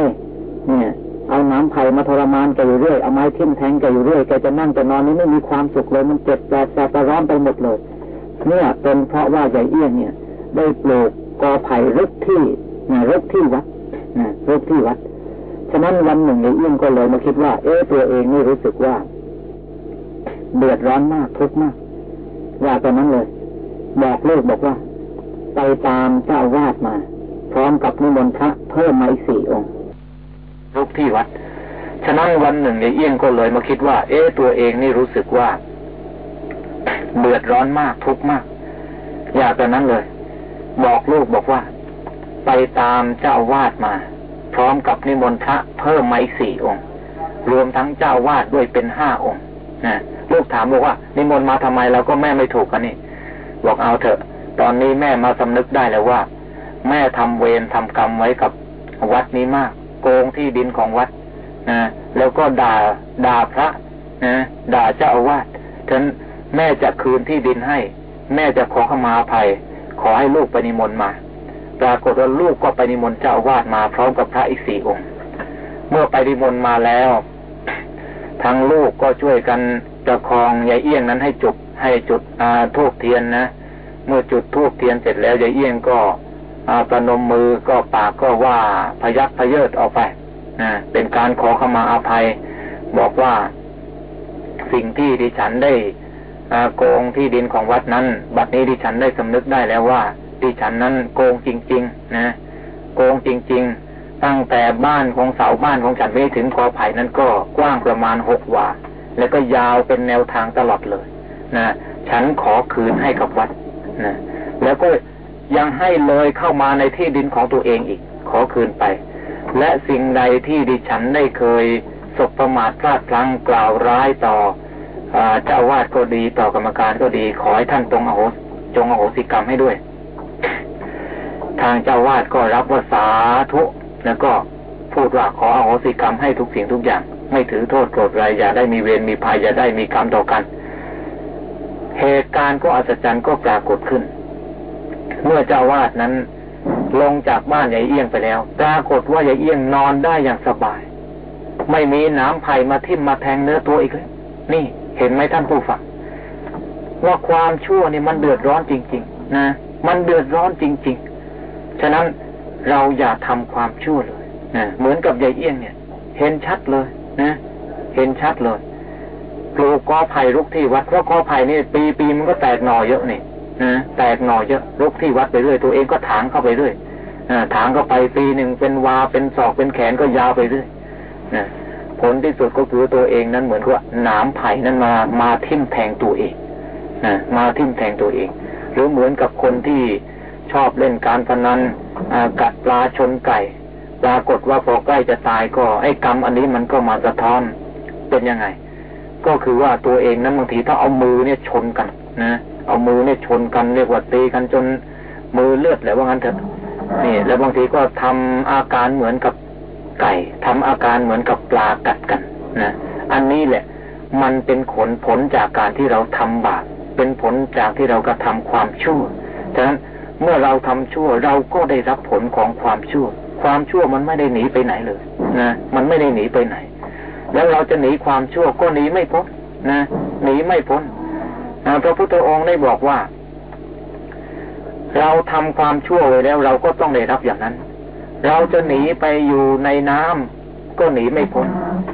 Speaker 2: เนี่ย เอาน้ำไผ่มาทรมานแกอยู่เรื่อยเอาไม้ทิ่มแทงแกอยู่เรื่อยแกจะนั่งจะนอนนี่ไม่มีความสุขเลยมันเจ็บแสบแสบร้อนไปหมดเลยเนี่ยเป็นเพราะว่าใหญ่เอี้ยงเนี่ย ได้ปลูกกอไผ่รึกที่นะรึกที่วัดนะรึกที่วัดฉะนั้นวันหนึ่งใหญ่เอี้ยงก็เลยมาคิดว่า เอ๊ะตัวเองนี่รู้สึกว่าเดือดร้อนมากทุกข์มากว่าตอนนั้นเลยบอกลูกบอกว่า ไปตามเจ้าวาดมา พร้อมกับนิมนต์พระเพิ่มมาอีกสี่องค์ ลูกที่วัด ฉะนั้นวันหนึ่งในเอี้ยงก็เลยมาคิดว่า เอ๊ะตัวเองนี่รู้สึกว่าเดือดร้อนมากทุกข์มาก อยากแต่นั้นเลย บอกลูกบอกว่า ไปตามเจ้าวาดมา พร้อมกับนิมนต์พระเพิ่มมาอีกสี่องค์ รวมทั้งเจ้าวาดด้วยเป็นห้าองค์นะลูกถามบอกว่า นิมนต์มาทำไมเราก็แม่ไม่ถูกกันนี่บอกเอาเถอะ ตอนนี้แม่มาสำนึกได้แล้วว่า แม่ทำเวรทำกรรมไว้กับวัดนี้มาก โกงที่ดินของวัดนะแล้วก็ด่าด่าพระนะด่าเจ้าอาวาสฉันแม่จะคืนที่ดินให้ แม่จะขอขมาภัย ขอให้ลูกไปนิมนต์มา ปรากฏว่าลูกก็ไปนิมนต์เจ้าอาวาสมาพร้อมกับพระอีกสี่องค์ เมื่อไปนิมนต์มาแล้วทั้งลูกก็ช่วยกันประคองยายเอี้ยงนั้นให้จุดให้จุดอาทูบเทียนนะ เมื่อจุดทูบเทียนเสร็จแล้วยายเอี้ยงก็ อาประนมมือก็ปากก็ว่าพยักพเยิดออกไปนะเป็นการขอขมาอาภัย บอกว่าสิ่งที่ดิฉันได้โกงที่ดินของวัดนั้น บัดนี้ดิฉันได้สำนึกได้แล้วว่า ดิฉันนั้นโกงจริง ๆ นะ โกงจริง ๆ ตั้งแต่บ้านของเสาบ้านของฉันไปถึงกอไผ่นั้นก็กว้างประมาณหกวา แล้วก็ยาวเป็นแนวทางตลอดเลย นะ ฉันขอคืนให้กับวัดนะแล้วก็ ยังให้เลยเข้ามาในที่ดินของตัวเองอีก ขอคืนไป และสิ่งใดที่ดิฉันได้เคยสบประมาทพลาดพลั้งกล่าวร้ายต่อเจ้าวาดก็ดีต่อกรรมการก็ดี ขอให้ท่านตรงอโหจงอโหสิกรรมให้ด้วย ทางเจ้าวาดก็รับว่าสาธุแล้วก็พูดว่าขออโหสิกรรมให้ทุกสิ่งทุกอย่าง ไม่ถือโทษโกรธไรอย่าได้มีเวรมีภัยอย่าได้มีกรรมต่อกัน เหตุการณ์ก็อัศจรรย์ก็ปรากฏขึ้น เมื่อเจ้าวาดนั้น ลงจากบ้านยายเอี้ยงไปแล้วปรากฏว่ายายเอี้ยงนอนได้อย่างสบาย ไม่มีน้ำไผ่มาทิ่มมาแทงเนื้อตัวอีกเลยนี่เห็นไหมท่านผู้ฟังว่าความชั่วนี่มันเดือดร้อนจริง ๆ นะ มันเดือดร้อนจริง ๆ ฉะนั้นเราอย่าทำความชั่วเลยนะเหมือนกับยายเอี้ยงเนี่ย เห็นชัดเลยนะ เห็นชัดเลยปลูกกอไผ่ลุกที่วัดเพราะกอไผ่นี่ปีปีมันก็แตกหน่อเยอะนี่ นะแตกหน่อเยอะลุกที่วัดไปเรื่อยตัวเองก็ถางเข้าไปเรื่อยถางเข้าไปปีหนึ่งเป็นวาเป็นศอกเป็นแขนก็ยาวไปเรื่อยนะผลที่สุดก็คือตัวเองนั้นเหมือนกับหนามไผ่นั้นมามาทิ่มแทงตัวเองนะมาทิ่มแทงตัวเอง หรือเหมือนกับคนที่ชอบเล่นการพนันกัดปลาชนไก่ ปรากฏว่าพอใกล้จะตายก็ไอ้กรรมอันนี้มันก็มาสะท้อนเป็นยังไง ก็คือว่าตัวเองนั้นบางทีถ้าเอามือเนี่ยชนกันนะ เอามือเนี่ยชนกันเรียกว่าตีกันจนมือเลือดแล้วว่างั้นเถอะนี่ แล้วบางทีก็ทำอาการเหมือนกับไก่ทำอาการเหมือนกับปลากัดกันนะอันนี้แหละ มันเป็นผลผลจากการที่เราทำบาปเป็นผลจากที่เรากระทาความชั่วฉะนั้นเมื่อเราทำชั่วเราก็ได้รับผลของความชั่ว ความชั่วมันไม่ได้หนีไปไหนเลยนะมันไม่ได้หนีไปไหน แล้วเราจะหนีความชั่วก็หนีไม่พ้นนะหนีไม่พ้น พระพุทธองค์ได้บอกว่า เราทำความชั่วไว้แล้ว เราก็ต้องได้รับอย่างนั้น เราจะหนีไปอยู่ในน้ำก็หนีไม่พ้น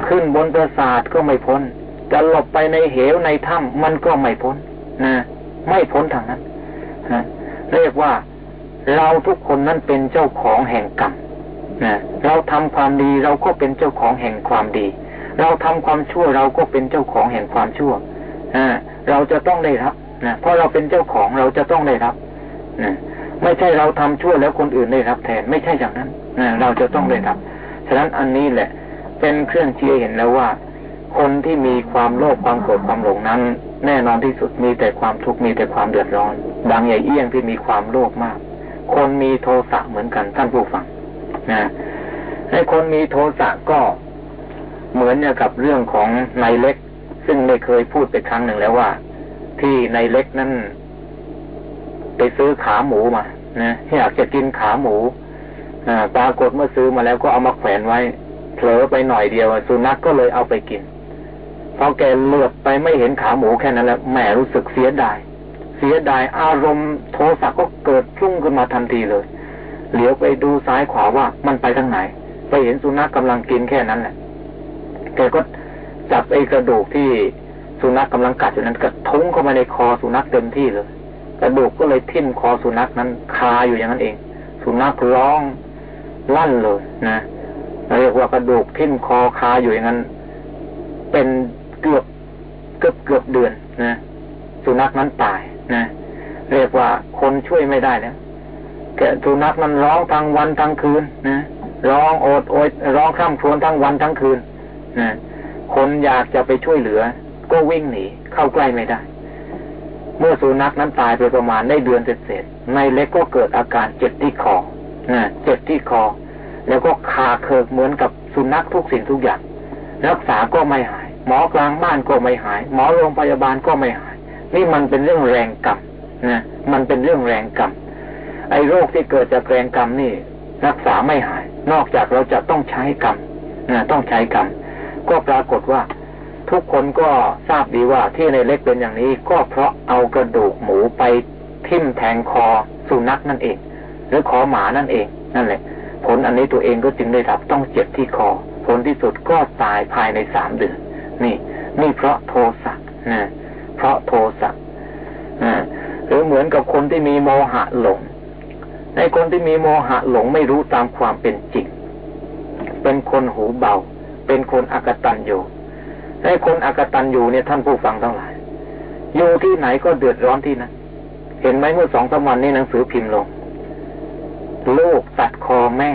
Speaker 2: ขึ้นบนปราสาทก็ไม่พ้น จะหลบไปในเหวในถ้ำมันก็ไม่พ้นนะไม่พ้นทางนั้นนะเรียกว่าเราทุกคนนั้นเป็นเจ้าของแห่งกรรมนะเราทำความดีเราก็เป็นเจ้าของแห่งความดี เราทำความชั่วเราก็เป็นเจ้าของแห่งความชั่วอ่า เราจะต้องได้รับนะเพราะเราเป็นเจ้าของเราจะต้องได้รับนะไม่ใช่เราทำชั่วแล้วคนอื่นได้รับแทน ไม่ใช่อย่างนั้นนะเราจะต้องได้รับฉะนั้นอันนี้แหละ เป็นเครื่องเชี้เห็นแล้วว่า คนที่มีความโลภความโกรธความหลงนั้น แน่นอนที่สุดมีแต่ความทุกข์มีแต่ความเดือดร้อน ดังใหญ่เอี้ยงที่มีความโลภมาก คนมีโทสะเหมือนกันท่านผู้ฟังนะให้คนมีโทสะก็เหมือนกับเรื่องของนายเล็ก ซึ่งได้เคยพูดไปครั้งหนึ่งแล้วว่า ที่ในเล็กนั้นไปซื้อขาหมูมานะอยากจะกินขาหมูอปรากฏเมื่อซื้อมาแล้วก็เอามาแขวนไว้เผลอไปหน่อยเดียวสุนัขกก็เลยเอาไปกินพอแกเลือบไปไม่เห็นขาหมูแค่นั้นแล้วแหมรู้สึกเสียดาย เสียดายอารมณ์โทสะก็เกิดพุ่งขึ้นมาทันทีเลยเหลียวไปดูซ้ายขวาว่ามันไปทางไหน ไปเห็นสุนัขกกาลังกินแค่นั้นแหละแกก็ จับไอ้กระดูกที่สุนัขกกาลังกัดอยู่นั้นกระทุ้งเข้ามาในคอสุนัขเต็มที่เลย กระดูกก็เลยทิ่มคอสุนัขนั้นคาอยู่อย่างนั้นเอง สุนัขร้องลั่นเลยนะเรียกว่ากระดูกทิ่มคอคาอยู่อย่างนั้น เป็นเกือบเกือบเกือบเดือนนะสุนัขนั้นตายนะเรียกว่าคนช่วยไม่ได้แล้วแกสุนัขนั้นร้องทั้งวันทั้งคืนนะร้องโอดโอยร้องข้ามครวญทั้งวันทั้งคืนนะ คนอยากจะไปช่วยเหลือ ก็วิ่งหนีเข้าใกล้ไม่ได้ เมื่อสุนัขนั้นตายไปประมาณได้เดือนเศษในเล็กก็เกิดอาการเจ็บที่คอนะเจ็บที่คอ แล้วก็คาเคิกเหมือนกับสุนัขทุกสิ่งทุกอย่าง รักษาก็ไม่หาย หมอกลางบ้านก็ไม่หาย หมอโรงพยาบาลก็ไม่หาย นี่มันเป็นเรื่องแรงกรรมนะมันเป็นเรื่องแรงกรรมไอ้โรคที่เกิดจากแรงกรรมนี่ รักษาไม่หาย นอกจากเราจะต้องใช้กรรมนะต้องใช้กรรม ก็ปรากฏว่า ทุกคนก็ทราบดีว่าที่ในเล็กเป็นอย่างนี้ ก็เพราะเอากระดูกหมูไปทิ่มแทงคอสุนัขนั่นเอง หรือคอหมานั่นเองนั่นแหละ ผลอันนี้ตัวเองก็จึงได้รับต้องเจ็บที่คอ ผลที่สุดก็ตายภายในสามเดือนนี่ นี่เพราะโทสะนะเพราะโทสะหรือเหมือนกับคนที่มีโมหะหลง ในคนที่มีโมหะหลงไม่รู้ตามความเป็นจริง เป็นคนหูเบา เป็นคนอกตันอยู่ในคนอกตันอยู่เนี่ยท่านผู้ฟังทั้งหลาย อยู่ที่ไหนก็เดือดร้อนที่นั้นเห็นไหมเมื่อสองสามวันนี้หนังสือพิมพ์ลง ลูกตัดคอแม่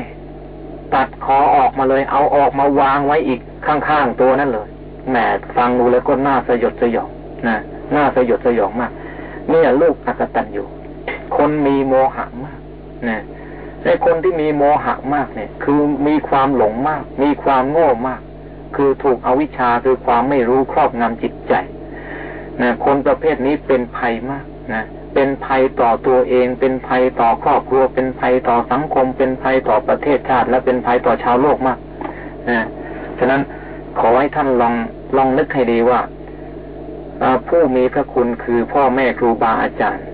Speaker 2: ตัดคอออกมาเลย เอาออกมาวางไว้อีกข้างๆตัวนั่นเลยแหมฟังดูแล้วก็น่าสยดสยองนะน่าสยดสยองมากเนี่ยลูกอกตันอยู่ คนมีโมหะมากนะ ในคนที่มีโมหะมากเนี่ย คือมีความหลงมาก มีความโง่มาก คือถูกอวิชชาคือความไม่รู้ครอบงำจิตใจนะคนประเภทนี้เป็นภัยมากนะเป็นภัยต่อตัวเอง เป็นภัยต่อครอบครัว เป็นภัยต่อสังคม เป็นภัยต่อประเทศชาติ และเป็นภัยต่อชาวโลกมากนะฉะนั้นขอให้ท่านลองลองนึกให้ดีว่าผู้มีพระคุณคือพ่อแม่ครูบาอาจารย์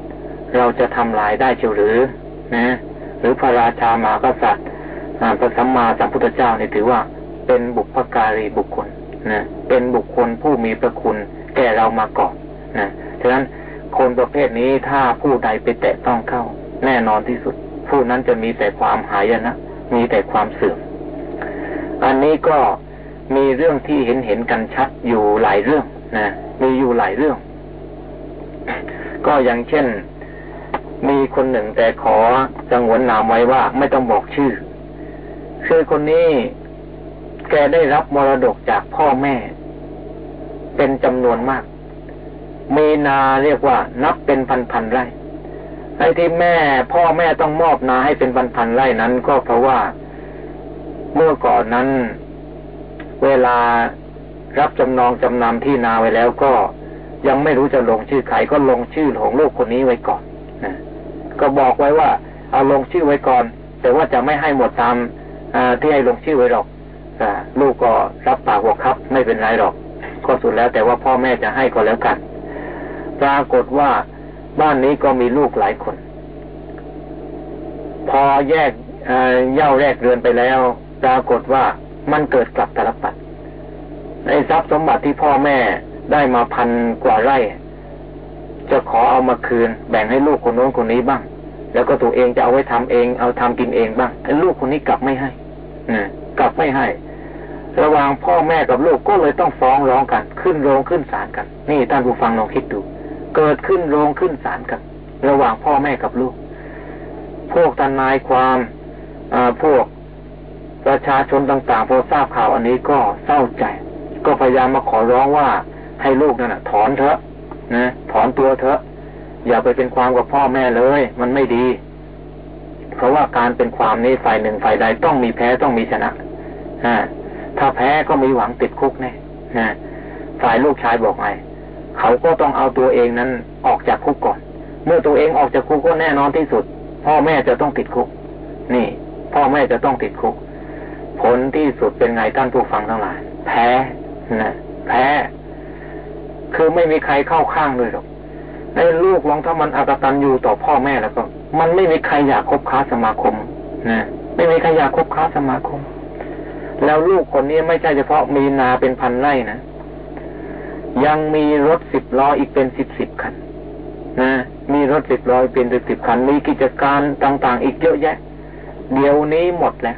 Speaker 2: เราจะทำลายได้เชียวหรือ นะ หรือพระราชามากษัตริย์พระสัมมาสัมพุทธเจ้าเนี่ถือว่าเป็นบุพการีบุคคลนะเป็นบุคคลผู้มีพระคุณแก่เรามาก่อนนะฉะนั้นคนประเภทนี้ถ้าผู้ใดไปแตะต้องเข้า แน่นอนที่สุด ผู้นั้นจะมีแต่ความหายนะ มีแต่ความเสื่อมอันนี้ก็มีเรื่องที่เห็นเห็นกันชัดอยู่หลายเรื่องนะมีอยู่หลายเรื่อง ก็อย่างเช่น มีคนหนึ่งแต่ขอจังหวนนามไว้ว่าไม่ต้องบอกชื่อ คือคนนี้แกได้รับมรดกจากพ่อแม่ เป็นจำนวนมาก มีนาเรียกว่า นับเป็นพันพันไร่ไอ้ที่แม่ พ่อแม่ต้องมอบนาให้เป็นพันพันไร่นั้น ก็เพราะว่าเมื่อก่อนนั้น เวลารับจำนองจำนำที่นาไว้แล้วก็ยังไม่รู้จะลงชื่อใครก็ลงชื่อของลูกคนนี้ไว้ก่อน ก็บอกไว้ว่า เอาลงชื่อไว้ก่อน แต่ว่าจะไม่ให้หมดตามที่ให้ลงชื่อไว้หรอกอลูกก็รับปากว่าครับ ไม่เป็นไรหรอก ก็สุดแล้วแต่ว่าพ่อแม่จะให้ก็แล้วกัน ปรากฏว่าบ้านนี้ก็มีลูกหลายคน พอแยกเย่าแรกเรือนไปแล้ว ปรากฏว่ามันเกิดกลับตลปัดในทรัพย์สมบัติที่พ่อแม่ได้มาพันกว่าไร่ จะขอเอามาคืน แบ่งให้ลูกคนโน้นคนนี้บ้าง แล้วก็ตัวเองจะเอาไว้ทำเอง เอาทำกินเองบ้างไอ้ลูกคนนี้กลับไม่ให้นะกลับไม่ให้ ระหว่างพ่อแม่กับลูกก็เลยต้องฟ้องร้องกัน ขึ้นโรงขึ้นศาลกัน นี่ท่านผู้ฟังลองคิดดู เกิดขึ้นโรงขึ้นศาลกัน ระหว่างพ่อแม่กับลูก พวกทนายความพวกประชาชนต่างๆพอทราบข่าวอันนี้ก็เศร้าใจ ก็พยายามมาขอร้องว่าให้ลูกนั่นถอนเถอะ นะถอนตัวเถอะ อย่าไปเป็นความกับพ่อแม่เลย มันไม่ดี เพราะว่าการเป็นความนี้ฝ่ายหนึ่งฝ่ายใดต้องมีแพ้ต้องมีชนะอ่าถ้าแพ้ก็มีหวังติดคุกแน่นะฝ่ายลูกชายบอกไงเขาก็ต้องเอาตัวเองนั้นออกจากคุกก่อน เมื่อตัวเองออกจากคุกก็แน่นอนที่สุด พ่อแม่จะต้องติดคุก นี่ พ่อแม่จะต้องติดคุก ผลที่สุดเป็นไงท่านผู้ฟังทั้งหลาย แพ้นะแพ้ คือไม่มีใครเข้าข้างเลยหรอกในลูกลองถ้ามันอัตตันอยู่ต่อพ่อแม่แล้วก็ มันไม่มีใครอยากคบค้าสมาคมนะไม่มีใครอยากคบค้าสมาคม แล้วลูกคนนี้ไม่ใช่เฉพาะมีนาเป็นพันไร่นะยังมีรถสิบล้ออีกเป็นสิบสิบคันนะมีรถสิบล้อเป็นสิบสิบคันมีกิจการต่าง ๆ อีกเยอะแยะ เดี๋ยวนี้หมดแล้ว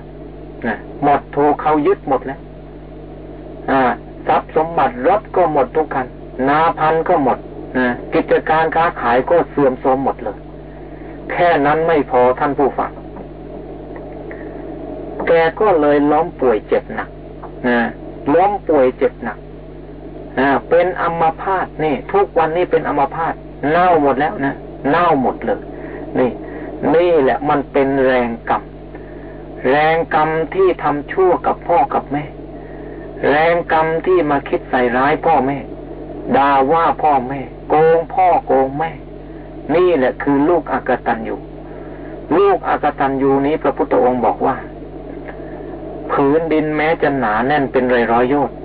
Speaker 2: นะหมดถูกเขายึดหมดแล้วทรัพย์สมบัติรถก็หมดทุกคัน นาพันก็หมดนะกิจการค้าขายก็เสื่อมโทรมหมดเลย แค่นั้นไม่พอท่านผู้ฟังแกก็เลยล้มป่วยเจ็บหนักนะล้มป่วยเจ็บหนักอ่าเป็นอัมพาตนี่ ทุกวันนี้เป็นอัมพาตเน่าหมดแล้วนะเน่าหมดเลย นี่ นี่แหละมันเป็นแรงกรรมแรงกรรมที่ทำชั่วกับพ่อกับแม่ แรงกรรมที่มาคิดใส่ร้ายพ่อแม่ ด่าว่าพ่อแม่ โกงพ่อโกงแม่ นี่แหละคือลูกอากตันอยู่ ลูกอากตันอยู่นี้พระพุทธองค์บอกว่า ผืนดินแม้จะหนาแน่นเป็นร้อยร้อยโยชน์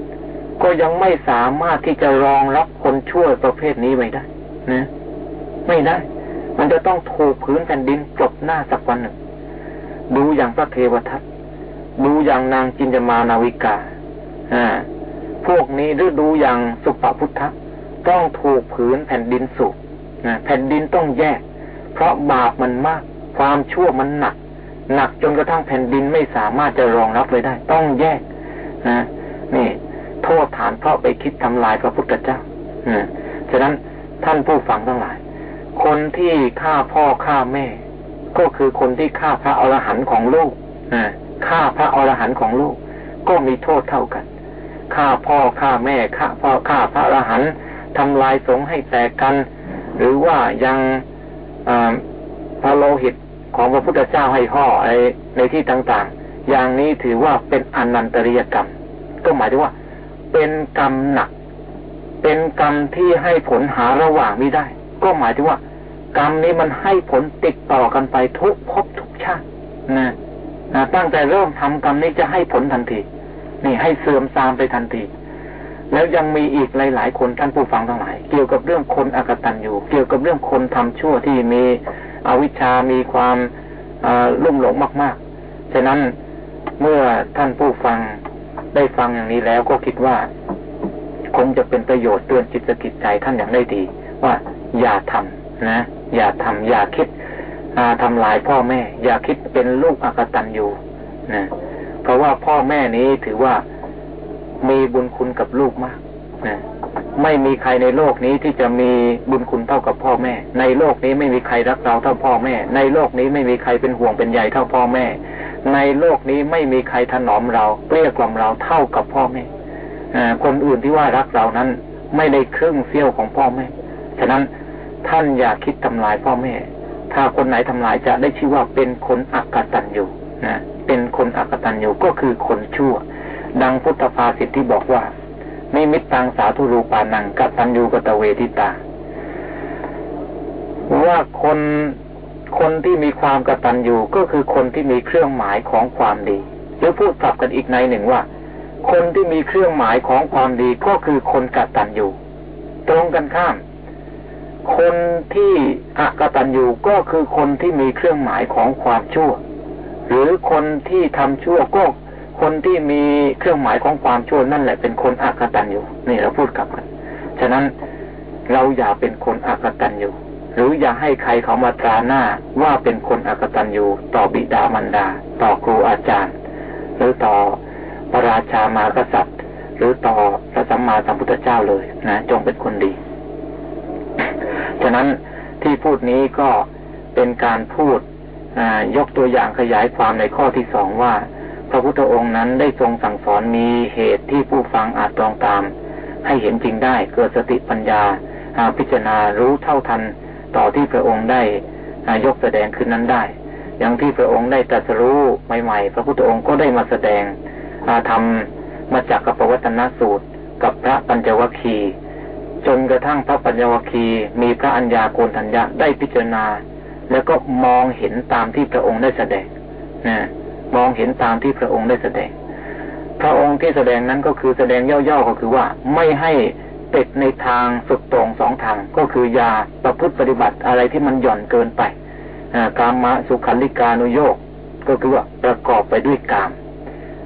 Speaker 2: ก็ยังไม่สามารถที่จะรองรับคนชั่วประเภทนี้ไว้ได้นะไม่ได้ มันจะต้องถูกพื้นแผ่นดินจบหน้าสักวันหนึ่ง ดูอย่างพระเทวทัตดูอย่างนางจินจมานาวิกา อ่า พวกนี้หรือดูอย่างสุปพุทธะต้องถูกผืนแผ่นดินสูบนะแผ่นดินต้องแยก เพราะบาปมันมาก ความชั่วมันหนัก หนักจนกระทั่งแผ่นดินไม่สามารถจะรองรับเลยได้ ต้องแยกนะนี่โทษฐานเพราะไปคิดทำลายพระพุทธเจ้าอ่าฉะนั้นท่านผู้ฟังทั้งหลาย คนที่ฆ่าพ่อฆ่าแม่ ก็คือคนที่ฆ่าพระอรหันต์ของลูกฆ่าพระอรหันต์ของลูกก็มีโทษเท่ากัน ฆ่าพ่อฆ่าแม่ฆ่าพ่อฆ่าพระอรหันต์ทำลายสงฆ์ให้แตกกัน หรือว่ายังพระโลหิตของพระพุทธเจ้าให้ห่อในในที่ต่างๆ อย่างนี้ถือว่าเป็นอนันตริยกรรม ก็หมายถึงว่า เป็นกรรมหนัก เป็นกรรมที่ให้ผลหาระหว่างไม่ได้ ก็หมายถึงว่า กรรมนี้มันให้ผลติดต่อกันไปทุกภพทุกชาตินะนะตั้งแต่เริ่มทำกรรมนี้จะให้ผลทันที นี่ให้เสื่อมทรามไปทันที แล้วยังมีอีกหลาย ๆ คนท่านผู้ฟังทั้งหลาย เกี่ยวกับเรื่องคนอกตันอยู่ เกี่ยวกับเรื่องคนทำชั่วที่มีอวิชชามีความลุ่มหลงมาก ๆ ฉะนั้นเมื่อท่านผู้ฟังได้ฟังอย่างนี้แล้วก็คิดว่า คงจะเป็นประโยชน์เตือนจิตสกิจใจท่านอย่างได้ดี ว่าอย่าทำนะ อย่าทำอย่าคิดทำลายพ่อแม่ อย่าคิดเป็นลูกอกตันอยู่นะ เพราะว่าพ่อแม่นี้ถือว่ามีบุญคุณกับลูกมากนะไม่มีใครในโลกนี้ที่จะมีบุญคุณเท่ากับพ่อแม่ ในโลกนี้ไม่มีใครรักเราเท่าพ่อแม่ ในโลกนี้ไม่มีใครเป็นห่วงเป็นใยเท่าพ่อแม่ ในโลกนี้ไม่มีใครถนอมเราเกลี้ยกล่อมเราเท่ากับพ่อแม่คนอื่นที่ว่ารักเรานั้น ไม่ได้ครึ่งเสี้ยวของพ่อแม่ ฉะนั้นท่านอย่าคิดทำลายพ่อแม่ ถ้าคนไหนทำลายจะได้ชื่อว่าเป็นคนอักตันอยู่นะ เป็นคนอักตันอยู่ก็คือคนชั่ว ดังพุทธภาษิตที่บอกว่าไม่มิตตังสาธุรูปานังกัตัญญูกตเวทิตา ว่าคนคนที่มีความกตัญญูก็คือคนที่มีเครื่องหมายของความดีหรือพูดกลับกันอีกในหนึ่งว่า คนที่มีเครื่องหมายของความดีก็คือคนกตัญญูตรงกันข้าม คนที่อกตัญญูก็คือคนที่มีเครื่องหมายของความชั่ว หรือคนที่ทำชั่วก็คนที่มีเครื่องหมายของความชั่วนั่นแหละเป็นคนอากตันอยู่นี่เราพูดกับกันฉะนั้นเราอย่าเป็นคนอากตันอยู่หรืออย่าให้ใครเขามาตราหน้าว่าเป็นคนอากตันอยู่ต่อบิดามารดา ต่อครูอาจารย์ หรือต่อพระราชามากษัตริย์ หรือต่อพระสัมมาสัมพุทธเจ้าเลยนะจงเป็นคนดี ฉะนั้นที่พูดนี้ก็เป็นการพูด ยกตัวอย่างขยายความในข้อที่สองว่า พระพุทธองค์นั้นได้ทรงสั่งสอนมีเหตุที่ผู้ฟังอาจตรองตาม ให้เห็นจริงได้เกิดสติปัญญาพิจารณารู้เท่าทันต่อที่พระองค์ได้ยกแสดงขึ้นนั้นได้ อย่างที่พระองค์ได้ตรัสรู้ใหม่ๆ พระพุทธองค์ก็ได้มาแสดงทำมาจากกับปวัตนสูตร กับพระปัญจวัคคีจนกระทั่งพระปัญญวัคคีมีพระอัญญาโกณทัญญาได้พิจารณา แล้วก็มองเห็นตามที่พระองค์ได้แสดงนะมองเห็นตามที่พระองค์ได้แสดง พระองค์ที่แสดงนั้นก็คือแสดงย่อๆก็คือว่าไม่ให้ติดในทางสุดตรงสองทาง ก็คือยาประพฤติปฏิบัติอะไรที่มันหย่อนเกินไปกามมาสุขันลิกานุโยกก็คือว่าประกอบไปด้วยกาม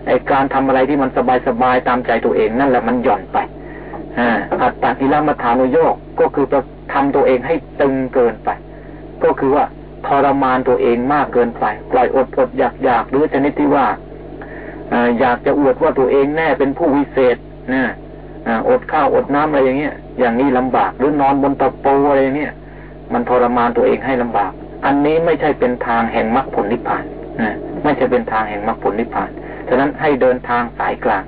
Speaker 2: ไอการทำอะไรที่มันสบายๆตามใจตัวเองนั่นแหละมันหย่อนไปอัตตาทิลมัฐานุโยกก็คือทำตัวเองให้ตึงเกินไป ก็คือว่าทรมานตัวเองมากเกินไปปล่อยอดอดอยากอยากหรือชนิดที่ว่าอยากจะอวดว่าตัวเองแน่เป็นผู้วิเศษนะอดข้าวอดน้ำอะไรอย่างเงี้ย อย่างนี้ลำบากหรือนอนบนตะปูอะไรเนี้ยมันทรมานตัวเองให้ลำบาก อันนี้ไม่ใช่เป็นทางแห่งมรรคผลนิพพานนะไม่ใช่เป็นทางแห่งมรรคผลนิพพานฉะนั้นให้เดินทางสายกลาง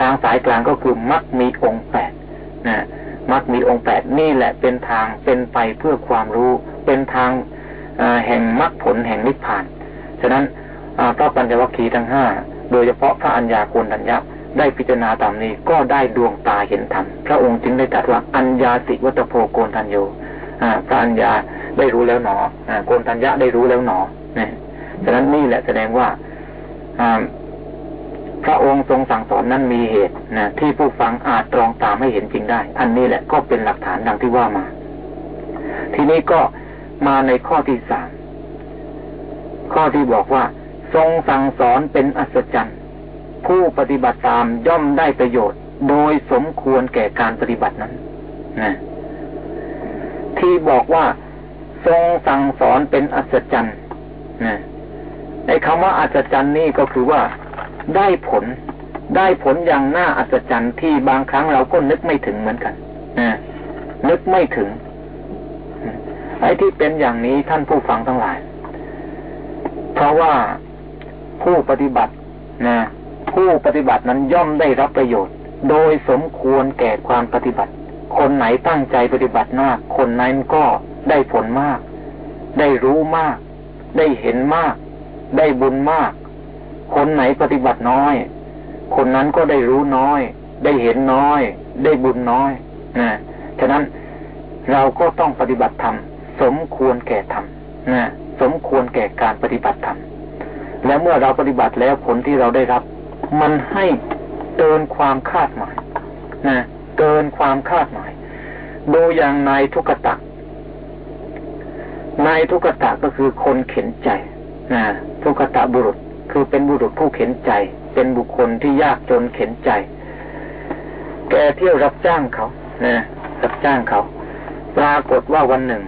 Speaker 2: ทางสายกลางก็คือมรรคมีองค์แปดนะ มักมีองค์แปดนี่แหละเป็นทางเป็นไปเพื่อความรู้เป็นทางแห่งมรรคผลแห่งนิพพาน ฉะนั้นพระปัญจวัคคีย์ทั้งห้าโดยเฉพาะพระอัญญาโกณทัญญะได้พิจารณาตามนี้ก็ได้ดวงตาเห็นธรรมพระองค์จึงได้ตรัสว่าอัญญาสิวัตโพโกนทัญโยพระอัญญาได้รู้แล้วหนอโกนทัญญะได้รู้แล้วหนอเนี่ยฉะนั้นนี่แหละแสดงว่า พระองค์ทรงสั่งสอนนั้นมีเหตุนะที่ผู้ฟังอาจตรองตามให้เห็นจริงได้ อันนี้แหละก็เป็นหลักฐานดังที่ว่ามา ทีนี้ก็มาในข้อที่สามข้อที่บอกว่า ทรงสั่งสอนเป็นอัศจรรย์ผู้ปฏิบัติตามย่อมได้ประโยชน์ โดยสมควรแก่การปฏิบัตินั้นนะที่บอกว่า ทรงสั่งสอนเป็นอัศจรรย์นะในคำว่าอัศจรรย์นี่ก็คือว่า ได้ผล ได้ผลอย่างน่าอัศจรรย์ที่บางครั้งเราก็นึกไม่ถึงเหมือนกันนะนึกไม่ถึงไอ้ที่เป็นอย่างนี้ท่านผู้ฟังทั้งหลาย เพราะว่าผู้ปฏิบัตินะผู้ปฏิบัตินั้นย่อมได้รับประโยชน์ โดยสมควรแก่ความปฏิบัติ คนไหนตั้งใจปฏิบัติมาก คนนั้นก็ได้ผลมาก ได้รู้มาก ได้เห็นมาก ได้บุญมาก คนไหนปฏิบัติน้อย คนนั้นก็ได้รู้น้อย ได้เห็นน้อย ได้บุญน้อยนะฉะนั้นเราก็ต้องปฏิบัติธรรมสมควรแก่ธรรมนะสมควรแก่การปฏิบัติธรรมแล้วเมื่อเราปฏิบัติแล้วผลที่เราได้รับ มันให้เกินความคาดหมายนะเกินความคาดหมาย ดูอย่างนายทุกตะนายทุกตะก็คือคนเข็นใจนะทุกตะบุรุษ คือเป็นบุรุษผู้เข็นใจ เป็นบุคคลที่ยากจนเข็นใจ แกเที่ยวรับจ้างเขานะรับจ้างเขา ปรากฏว่าวันหนึ่ง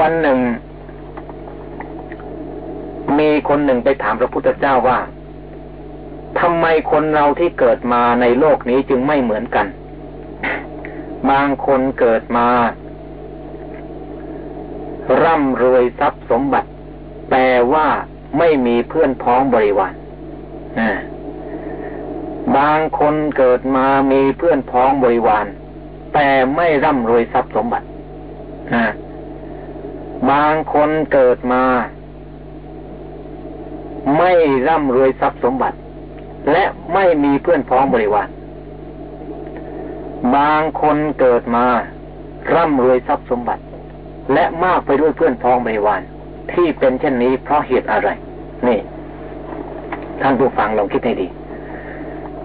Speaker 2: วันหนึ่ง มีคนหนึ่งไปถามพระพุทธเจ้าว่าทำไมคนเราที่เกิดมาในโลกนี้จึงไม่เหมือนกัน บางคนเกิดมา ร่ำรวยทรัพย์สมบัติแปลว่าไม่มีเพื่อนพ้องบริวารบางคนเกิดมามีเพื่อนพ้องบริวาร แต่ไม่ร่ำรวยทรัพย์สมบัติบางคนเกิดมา ไม่ร่ำรวยทรัพย์สมบัติ และไม่มีเพื่อนพ้องบริวาร บางคนเกิดมา ร่ำรวยทรัพย์สมบัติ และมากไปด้วยเพื่อนพ้องบริวาร ที่เป็นเช่นนี้เพราะเหตุอะไร นี่ ท่านผู้ฟังลองคิดให้ดี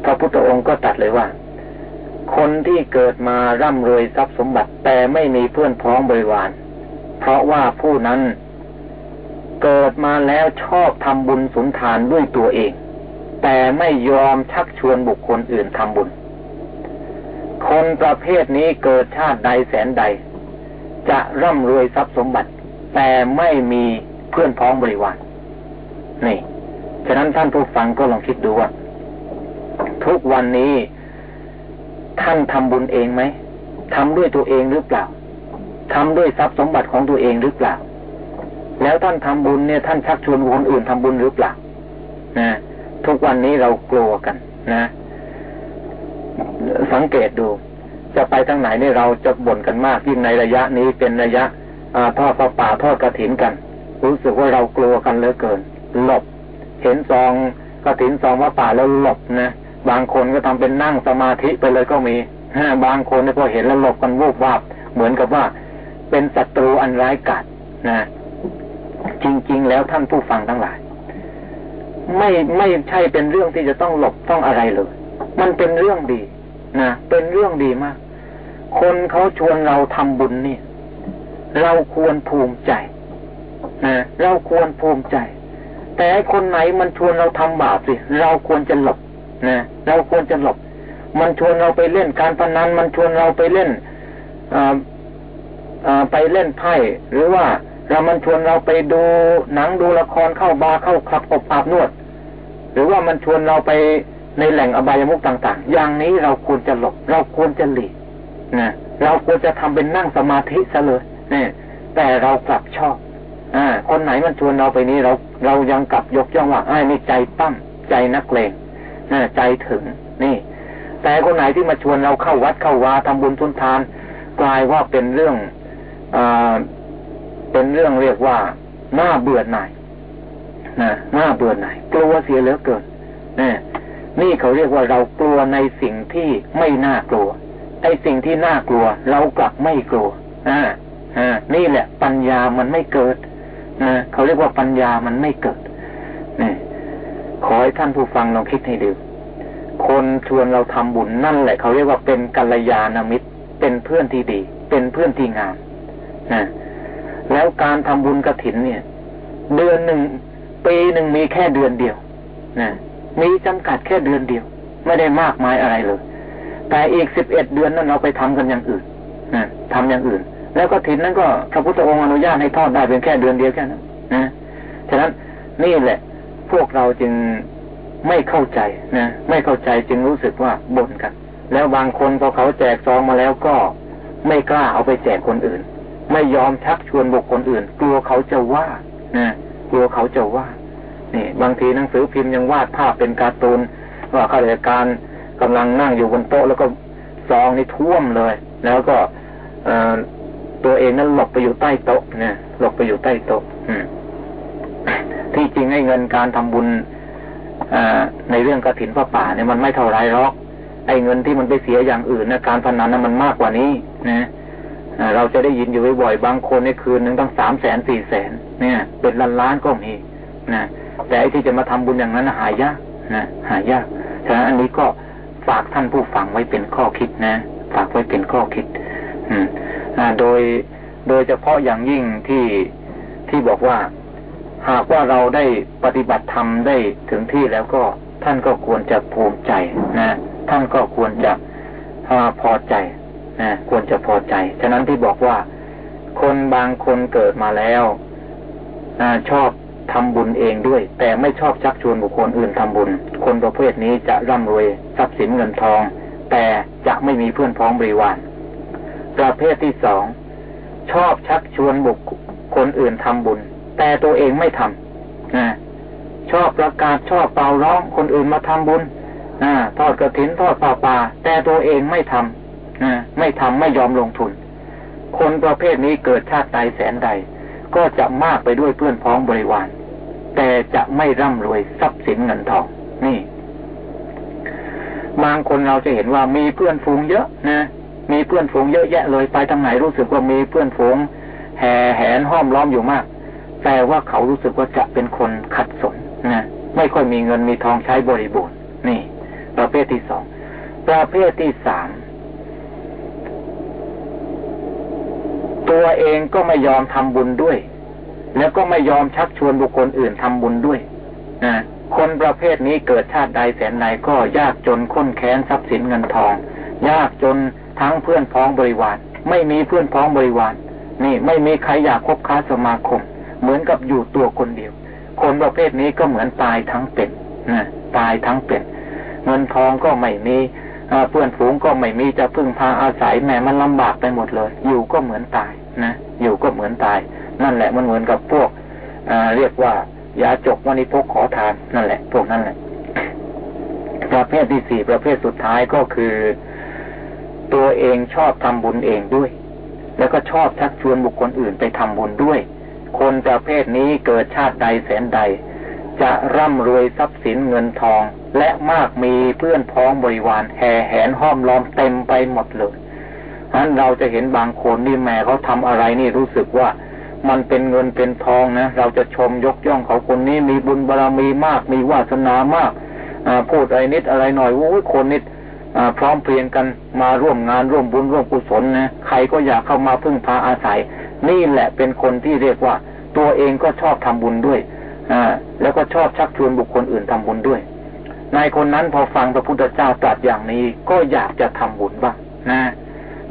Speaker 2: พระพุทธองค์ก็ตัดเลยว่า คนที่เกิดมาร่ำรวยทรัพย์สมบัติแต่ไม่มีเพื่อนพ้องบริวาร เพราะว่าผู้นั้นเกิดมาแล้วชอบทำบุญสุนทานด้วยตัวเอง แต่ไม่ยอมชักชวนบุคคลอื่นทำบุญ คนประเภทนี้เกิดชาติใดแสนใด จะร่ำรวยทรัพย์สมบัติ แต่ไม่มีเพื่อนพ้องบริวาร นี่ ฉะนั้นท่านผู้ฟังก็ลองคิดดูว่า ทุกวันนี้ท่านทำบุญเองไหมทำด้วยตัวเองหรือเปล่าทำด้วยทรัพย์สมบัติของตัวเองหรือเปล่า แล้วท่านทำบุญเนี่ยท่านชักชวนคนอื่นทำบุญหรือเปล่า นะ ทุกวันนี้เรากลัวกัน นะ สังเกตดู จะไปทางไหนนี่เราจะบ่นกันมากยิ่งในระยะนี้เป็นระยะทอดป่าทอดกระถินกัน รู้สึกว่าเรากลัวกันเหลือเกิน หลบ เห็นซองกระถินซองว่าป่าแล้วหลบนะบางคนก็ทำเป็นนั่งสมาธิไปเลยก็มีบางคนเนี่ยพอเห็นแล้วหลบกันวูบวาบเหมือนกับว่า เป็นศัตรูอันร้ายกาจนะ จริง ๆ แล้วท่านผู้ฟังทั้งหลาย ไม่ไม่ใช่เป็นเรื่องที่จะต้องหลบต้องอะไรเลย มันเป็นเรื่องดีนะเป็นเรื่องดีมาก คนเขาชวนเราทำบุญนี่เราควรภูมิใจนะเราควรภูมิใจ แต่คนไหนมันชวนเราทำบาปสิเราควรจะหลบนะเราควรจะหลบ มันชวนเราไปเล่นการพนันมันชวนเราไปเล่นอ่าไปเล่นไพ่หรือว่าเรามันชวนเราไปดูหนังดูละครเข้าบาร์เข้าคลับอบอาบนวด หรือว่ามันชวนเราไปในแหล่งอบายมุกต่าง ๆ อย่างนี้เราควรจะหลบ เราควรจะหลีก นะเราควรจะทำเป็นนั่งสมาธิซะเลยเนี่ยแต่เรากลับชอบอ่าคนไหนมันชวนเราไปนี้เราเรายังกลับยกย่องว่าไอ้นี่ใจปั้มใจนักเลงนะใจถึงนี่ แต่คนไหนที่มาชวนเราเข้าวัดเข้าวาทำบุญทุนทาน กลายว่าเป็นเรื่องอเป็นเรื่องเรียกว่าหน้าเบื่อหน่ายนะหน้าเบื่อหน่ายกลัวเสียเหลือเกินนี่นี่เขาเรียกว่าเรากลัวในสิ่งที่ไม่น่ากลัว ไอ้สิ่งที่น่ากลัว เรากลับไม่กลัวอ่าอ่านี่แหละ ปัญญามันไม่เกิดนะเขาเรียกว่าปัญญามันไม่เกิดนี่ขอให้ท่านผู้ฟังลองคิดให้ดูคนชวนเราทำบุญนั่นแหละ เขาเรียกว่าเป็นกัลยาณมิตร เป็นเพื่อนที่ดี เป็นเพื่อนที่งามนะแล้วการทำบุญกระถินเนี่ย เดือนหนึ่งปีหนึ่งมีแค่เดือนเดียวนะมีจำกัดแค่เดือนเดียว ไม่ได้มากมายอะไรเลย แต่อีกสิบเอ็ดเดือนนั้นเราไปทำกันอย่างอื่นนะทำอย่างอื่น แล้วก็ถินนั้นก็พระพุทธองค์อนุญาตให้ทอดได้เป็นแค่เดือนเดียวแค่นั้นนะฉะนั้นนี่แหละ พวกเราจึงไม่เข้าใจนะไม่เข้าใจจึงรู้สึกว่าบ่นกัน แล้วบางคนพอเขาแจกซองมาแล้วก็ไม่กล้าเอาไปแจกคนอื่น ไม่ยอมชักชวนบุคคลอื่น กลัวเขาจะว่านะกลัวเขาจะว่านี่ บางทีหนังสือพิมพ์ยังวาดภาพเป็นการ์ตูนว่าข้าราชการ กำลังนั่งอยู่บนโต๊ะแล้วก็ซองนี่ท่วมเลย แล้วก็เอตัวเองนั้นหลบไปอยู่ใต้โต๊ะเนี่ยหลบไปอยู่ใต้โต๊ะที่จริงให้เงินการทำบุญในเรื่องกระถินพระป่าเนี่ยมันไม่เท่าไรหรอก ไอ้เงินที่มันไปเสียอย่างอื่นนะการพนันนั้นมันมากกว่านี้นะเราจะได้ยินอยู่บ่อยๆบางคนในคืนหนึ่งตั้งสามแสนสี่แสนเนี่ย เป็นล้านล้านก็มีนะแต่ไอ้ที่จะมาทำบุญอย่างนั้นหายากนะหายากฉะนั้นอันนี้ก็ ฝากท่านผู้ฟังไว้เป็นข้อคิดนะ ฝากไว้เป็นข้อคิด อืมโดยโดยเฉพาะอย่างยิ่งที่ที่บอกว่า หากว่าเราได้ปฏิบัติธรรมได้ถึงที่แล้วก็ท่านก็ควรจะภูมิใจนะ ท่านก็ควรจะพอใจนะควรจะพอใจ ฉะนั้นที่บอกว่า คนบางคนเกิดมาแล้วอชอบ ทำบุญเองด้วย แต่ไม่ชอบชักชวนบุคคลอื่นทำบุญ คนประเภทนี้จะร่ำรวยทรัพย์สินเงินทอง แต่จะไม่มีเพื่อนพ้องบริวาร ประเภทที่สองชอบชักชวนบุคคลอื่นทำบุญ แต่ตัวเองไม่ทำนะชอบประกาศชอบเป่าร้องคนอื่นมาทำบุญนะทอดกระถินทอดป่าป่า แต่ตัวเองไม่ทำนะไม่ทำไม่ยอมลงทุน คนประเภทนี้เกิดชาติใดแสนใด ก็จะมากไปด้วยเพื่อนพ้องบริวาร แต่จะไม่ร่ำรวยทรัพย์สินเงินทอง นี่บางคนเราจะเห็นว่ามีเพื่อนฝูงเยอะนะ มีเพื่อนฝูงเยอะแยะเลยไปทางไหนรู้สึกว่ามีเพื่อนฝูง แห่แหนห้อมล้อมอยู่มาก แต่ว่าเขารู้สึกว่าจะเป็นคนขัดสนนะไม่ค่อยมีเงินมีทองใช้บริบูรณ์นี่ ประเภทที่สองประเภทที่สามตัวเองก็ไม่ยอมทำบุญด้วย แล้วก็ไม่ยอมชักชวนบุคคลอื่นทำบุญด้วยนะคนประเภทนี้เกิดชาติใดแสนใดก็ยากจนข้นแค้นทรัพย์สินเงินทอง ยากจนทั้งเพื่อนพ้องบริวาร ไม่มีเพื่อนพ้องบริวาร นี่ไม่มีใครอยากคบค้าสมาคม เหมือนกับอยู่ตัวคนเดียว คนประเภทนี้ก็เหมือนตายทั้งเป็นนะตายทั้งเป็น เงินทองก็ไม่มีเพื่อนฝูงก็ไม่มีจะพึ่งพาอาศัยแม่มันลำบากไปหมดเลย อยู่ก็เหมือนตายนะอยู่ก็เหมือนตาย นั่นแหละมันเหมือนกับพวกเรียกว่ายาจกวันิพกขอทานนั่นแหละ พวกนั้นแหละประเภทที่สี่ประเภทสุดท้ายก็คือ ตัวเองชอบทำบุญเองด้วย แล้วก็ชอบชักชวนบุคคลอื่นไปทำบุญด้วย คนประเภทนี้เกิดชาติใดแสนใด จะร่ำรวยทรัพย์สินเงินทอง และมากมีเพื่อนพ้องบริวารแห่แหนห้อมล้อมเต็มไปหมดเลยนั้นเราจะเห็นบางคนนี่แม่เขาทำอะไรนี่รู้สึกว่า มันเป็นเงินเป็นทองนะเราจะชมยกย่องเขาคนนี้มีบุญบารรมีมากมีวาสนามากพูดอะไรนิดอะไรหน่อยโอ้ยคนนิดพร้อมเพรียงกันมาร่วมงานร่วมบุญร่วมกุศลนะใครก็อยากเข้ามาพึ่งพาอาศัย นี่แหละเป็นคนที่เรียกว่า ตัวเองก็ชอบทำบุญด้วยอแล้วก็ชอบชักชวนบุคคลอื่นทำบุญด้วยนายคนนั้นพอฟังพระพุทธเจ้าตรัสอย่างนี้ก็อยากจะทำบุญบ้างนะ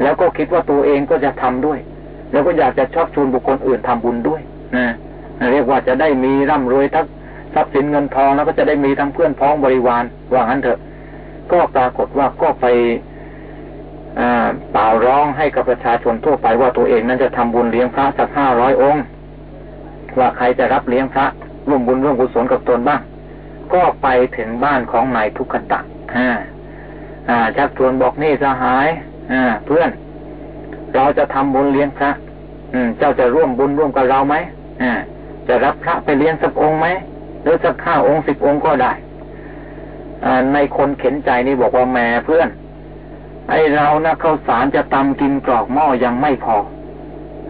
Speaker 2: แล้วก็คิดว่าตัวเองก็จะทำด้วย แล้วก็อยากจะชอบชวนบุคคลอื่นทำบุญด้วยนะเรียกว่าจะได้มีร่ำรวยทั้งทรัพย์สินเงินทองแล้วก็จะได้มีทั้งเพื่อนพ้องบริวารว่างั้นเถอะ ก็ปรากฏว่าก็ไปเป่าร้องให้กับประชาชนทั่วไปว่าตัวเองนั้นจะทำบุญเลี้ยงพระสักห้าร้อยองค์ ว่าใครจะรับเลี้ยงพระร่วมบุญร่วมกุศลกับตนบ้าง ก็ไปถึงบ้านของนายทุกขตะอ่าชักชวนบอกนี่สหาย อ่า เพื่อน เราจะทำบุญเลี้ยงพระ เจ้าจะร่วมบุญร่วมกับเราไหมอ่าจะรับพระไปเลี้ยงสักองค์ไหมหรือสักข้าองค์สิบองค์ก็ได้ในคนเข็นใจนี่บอกว่าแม่เพื่อน ไอเรานะข้าวสารจะตำกินกรอกหม้อยังไม่พอ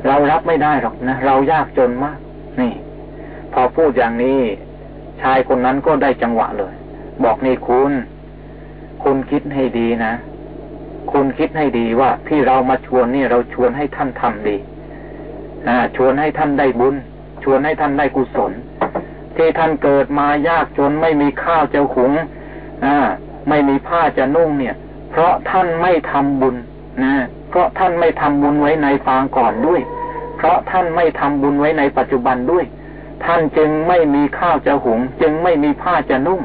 Speaker 2: เรารับไม่ได้หรอกนะเรายากจนมาก นี่ พอพูดอย่างนี้ ชายคนนั้นก็ได้จังหวะเลย บอกนี่คุณ คุณคิดให้ดีนะ คุณคิดให้ดีว่าที่เรามาชวนนี่เราชวนให้ท่านทำดี ชวนให้ท่านได้บุญ ชวนให้ท่านได้กุศล ที่ท่านเกิดมายากจนไม่มีข้าวจะหุงอไม่มีผ้าจะนุ่งเนี่ย เพราะท่านไม่ทำบุญนะเพราะท่านไม่ทำบุญไว้ในฟางก่อนด้วย เพราะท่านไม่ทำบุญไว้ในปัจจุบันด้วย ท่านจึงไม่มีข้าวจะหุง จึงไม่มีผ้าจะนุ่ง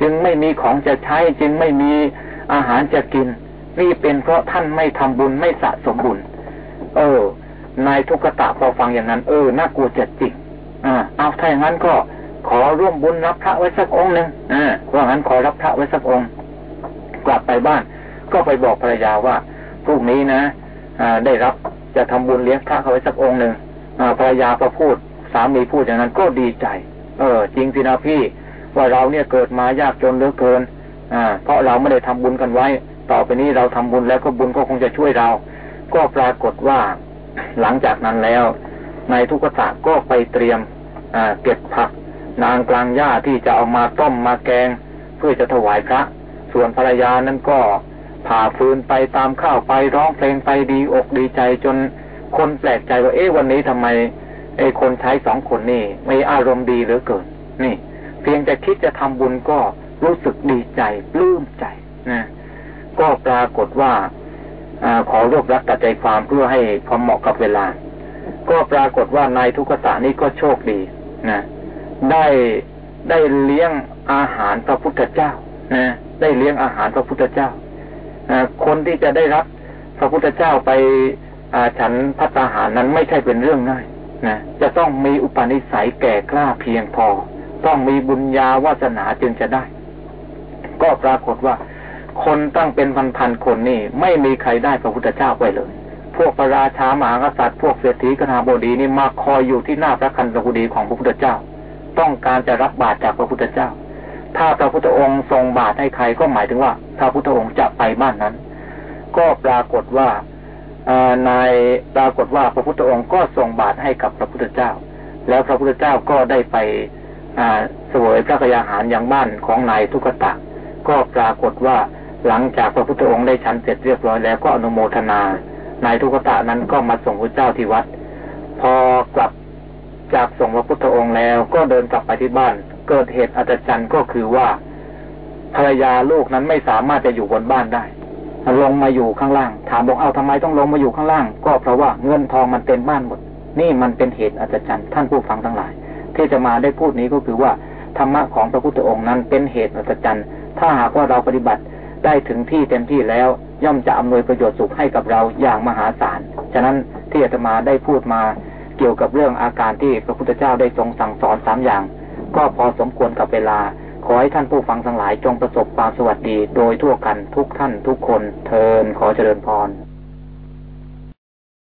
Speaker 2: จึงไม่มีของจะใช้ จึงไม่มีอาหารจะกิน นี่เป็นเพราะท่านไม่ทำบุญไม่สะสมบุญ เออ นายทุกตะพอฟังอย่างนั้น เออน่ากลัวจะจริงอ่าเอาถ้าอย่างนั้นก็ขอร่วมบุญรับพระไว้สักองค์หนึ่งอ่าว่างั้นขอรับพระไว้สักองค์ กลับไปบ้าน ก็ไปบอกภรรยาว่าพรุ่งนี้นะอ่าได้รับจะทำบุญเลี้ยงพระเขาไว้สักองค์หนึ่งอ่าภรรยาพอพูดสามีพูดอย่างนั้นก็ดีใจ เออ จริงสินะพี่ ว่าเราเนี่ยเกิดมายากจนเหลือเกิน อ่า เพราะเราไม่ได้ทำบุญกันไว้ ต่อไปนี้เราทำบุญแล้วก็บุญก็คงจะช่วยเรา ก็ปรากฏว่า หลังจากนั้นแล้ว นายทุกขะก็ไปเตรียมเก็บผัก นางกลางหญ้าที่จะเอามาต้มมาแกง เพื่อจะถวายพระ ส่วนภรรยานั้นก็ผ่าฟืนไปตามข้าวไปร้องเพลงไปดีอกดีใจจนคนแปลกใจว่าเอ๊ะวันนี้ทำไมไอ้คนใช้สองคนนี่ไม่อารมณ์ดีเหลือเกินนี่ เพียงจะคิดจะทำบุญก็รู้สึกดีใจปลื้มใจนะก็ปรากฏว่า อขอรวบรัดตัดใจความเพื่อให้พอเหมาะกับเวลา ก็ปรากฏว่านายทุกตะนี่ก็โชคดีนะได้ได้เลี้ยงอาหารพระพุทธเจ้านะได้เลี้ยงอาหารพระพุทธเจ้าคนที่จะได้รับพระพุทธเจ้าไปฉันพัตาหารนั้นไม่ใช่เป็นเรื่องง่ายนะจะต้องมีอุปนิสัยแก่กล้าเพียงพอ ต้องมีบุญญาวาสนาจึงจะได้ ก็ปรากฏว่า คนตั้งเป็นพันๆคนนี่ ไม่มีใครได้พระพุทธเจ้าไปเลย พวกพระราชามหากษัตริย์ พวกเศรษฐีกนาบดีนี่มาคอยอยู่ที่หน้าพระคันธกุฎีของพระพุทธเจ้า ต้องการจะรับบาตรจากพระพุทธเจ้า ถ้าพระพุทธองค์ทรงบาตรให้ใครก็หมายถึงว่าพระพุทธองค์จะไปบ้านนั้น ก็ปรากฏว่านายปรากฏว่าพระพุทธองค์ก็ทรงบาตรให้กับพระพุทธเจ้า แล้วพระพุทธเจ้าก็ได้ไปเสวยพระกยาหารอย่างบ้านของนายทุกตะ ก็ปรากฏว่า หลังจากพระพุทธองค์ได้ฉันเสร็จเรียบร้อยแล้วก็อนุโมทนา นายทุกตะนั้นก็มาส่งพระเจ้าที่วัด พอกลับจากส่งพระพุทธองค์แล้วก็เดินกลับไปที่บ้าน เกิดเหตุอัศจรรย์ก็คือว่า ภรรยาลูกนั้นไม่สามารถจะอยู่บนบ้านได้ ลงมาอยู่ข้างล่าง ถามบอกเอาทำไมต้องลงมาอยู่ข้างล่าง ก็เพราะว่าเงินทองมันเต็มบ้านหมด นี่มันเป็นเหตุอัศจรรย์ท่านผู้ฟังทั้งหลาย ที่จะมาได้พูดนี้ก็คือว่าธรรมะของพระพุทธองค์นั้นเป็นเหตุอัศจรรย์ ถ้าหากว่าเราปฏิบัติ ได้ถึงที่เต็มที่แล้ว ย่อมจะอำนวยประโยชน์สุขให้กับเราอย่างมหาศาล ฉะนั้นที่อาตมาได้พูดมาเกี่ยวกับเรื่องอาการที่พระพุทธเจ้าได้ทรงสั่งสอนสามอย่าง ก็พอสมควรกับเวลา ขอให้ท่านผู้ฟังทั้งหลายจงประสบความสวัสดีโดยทั่วกันทุกท่านทุกคนเทินขอเจริญพร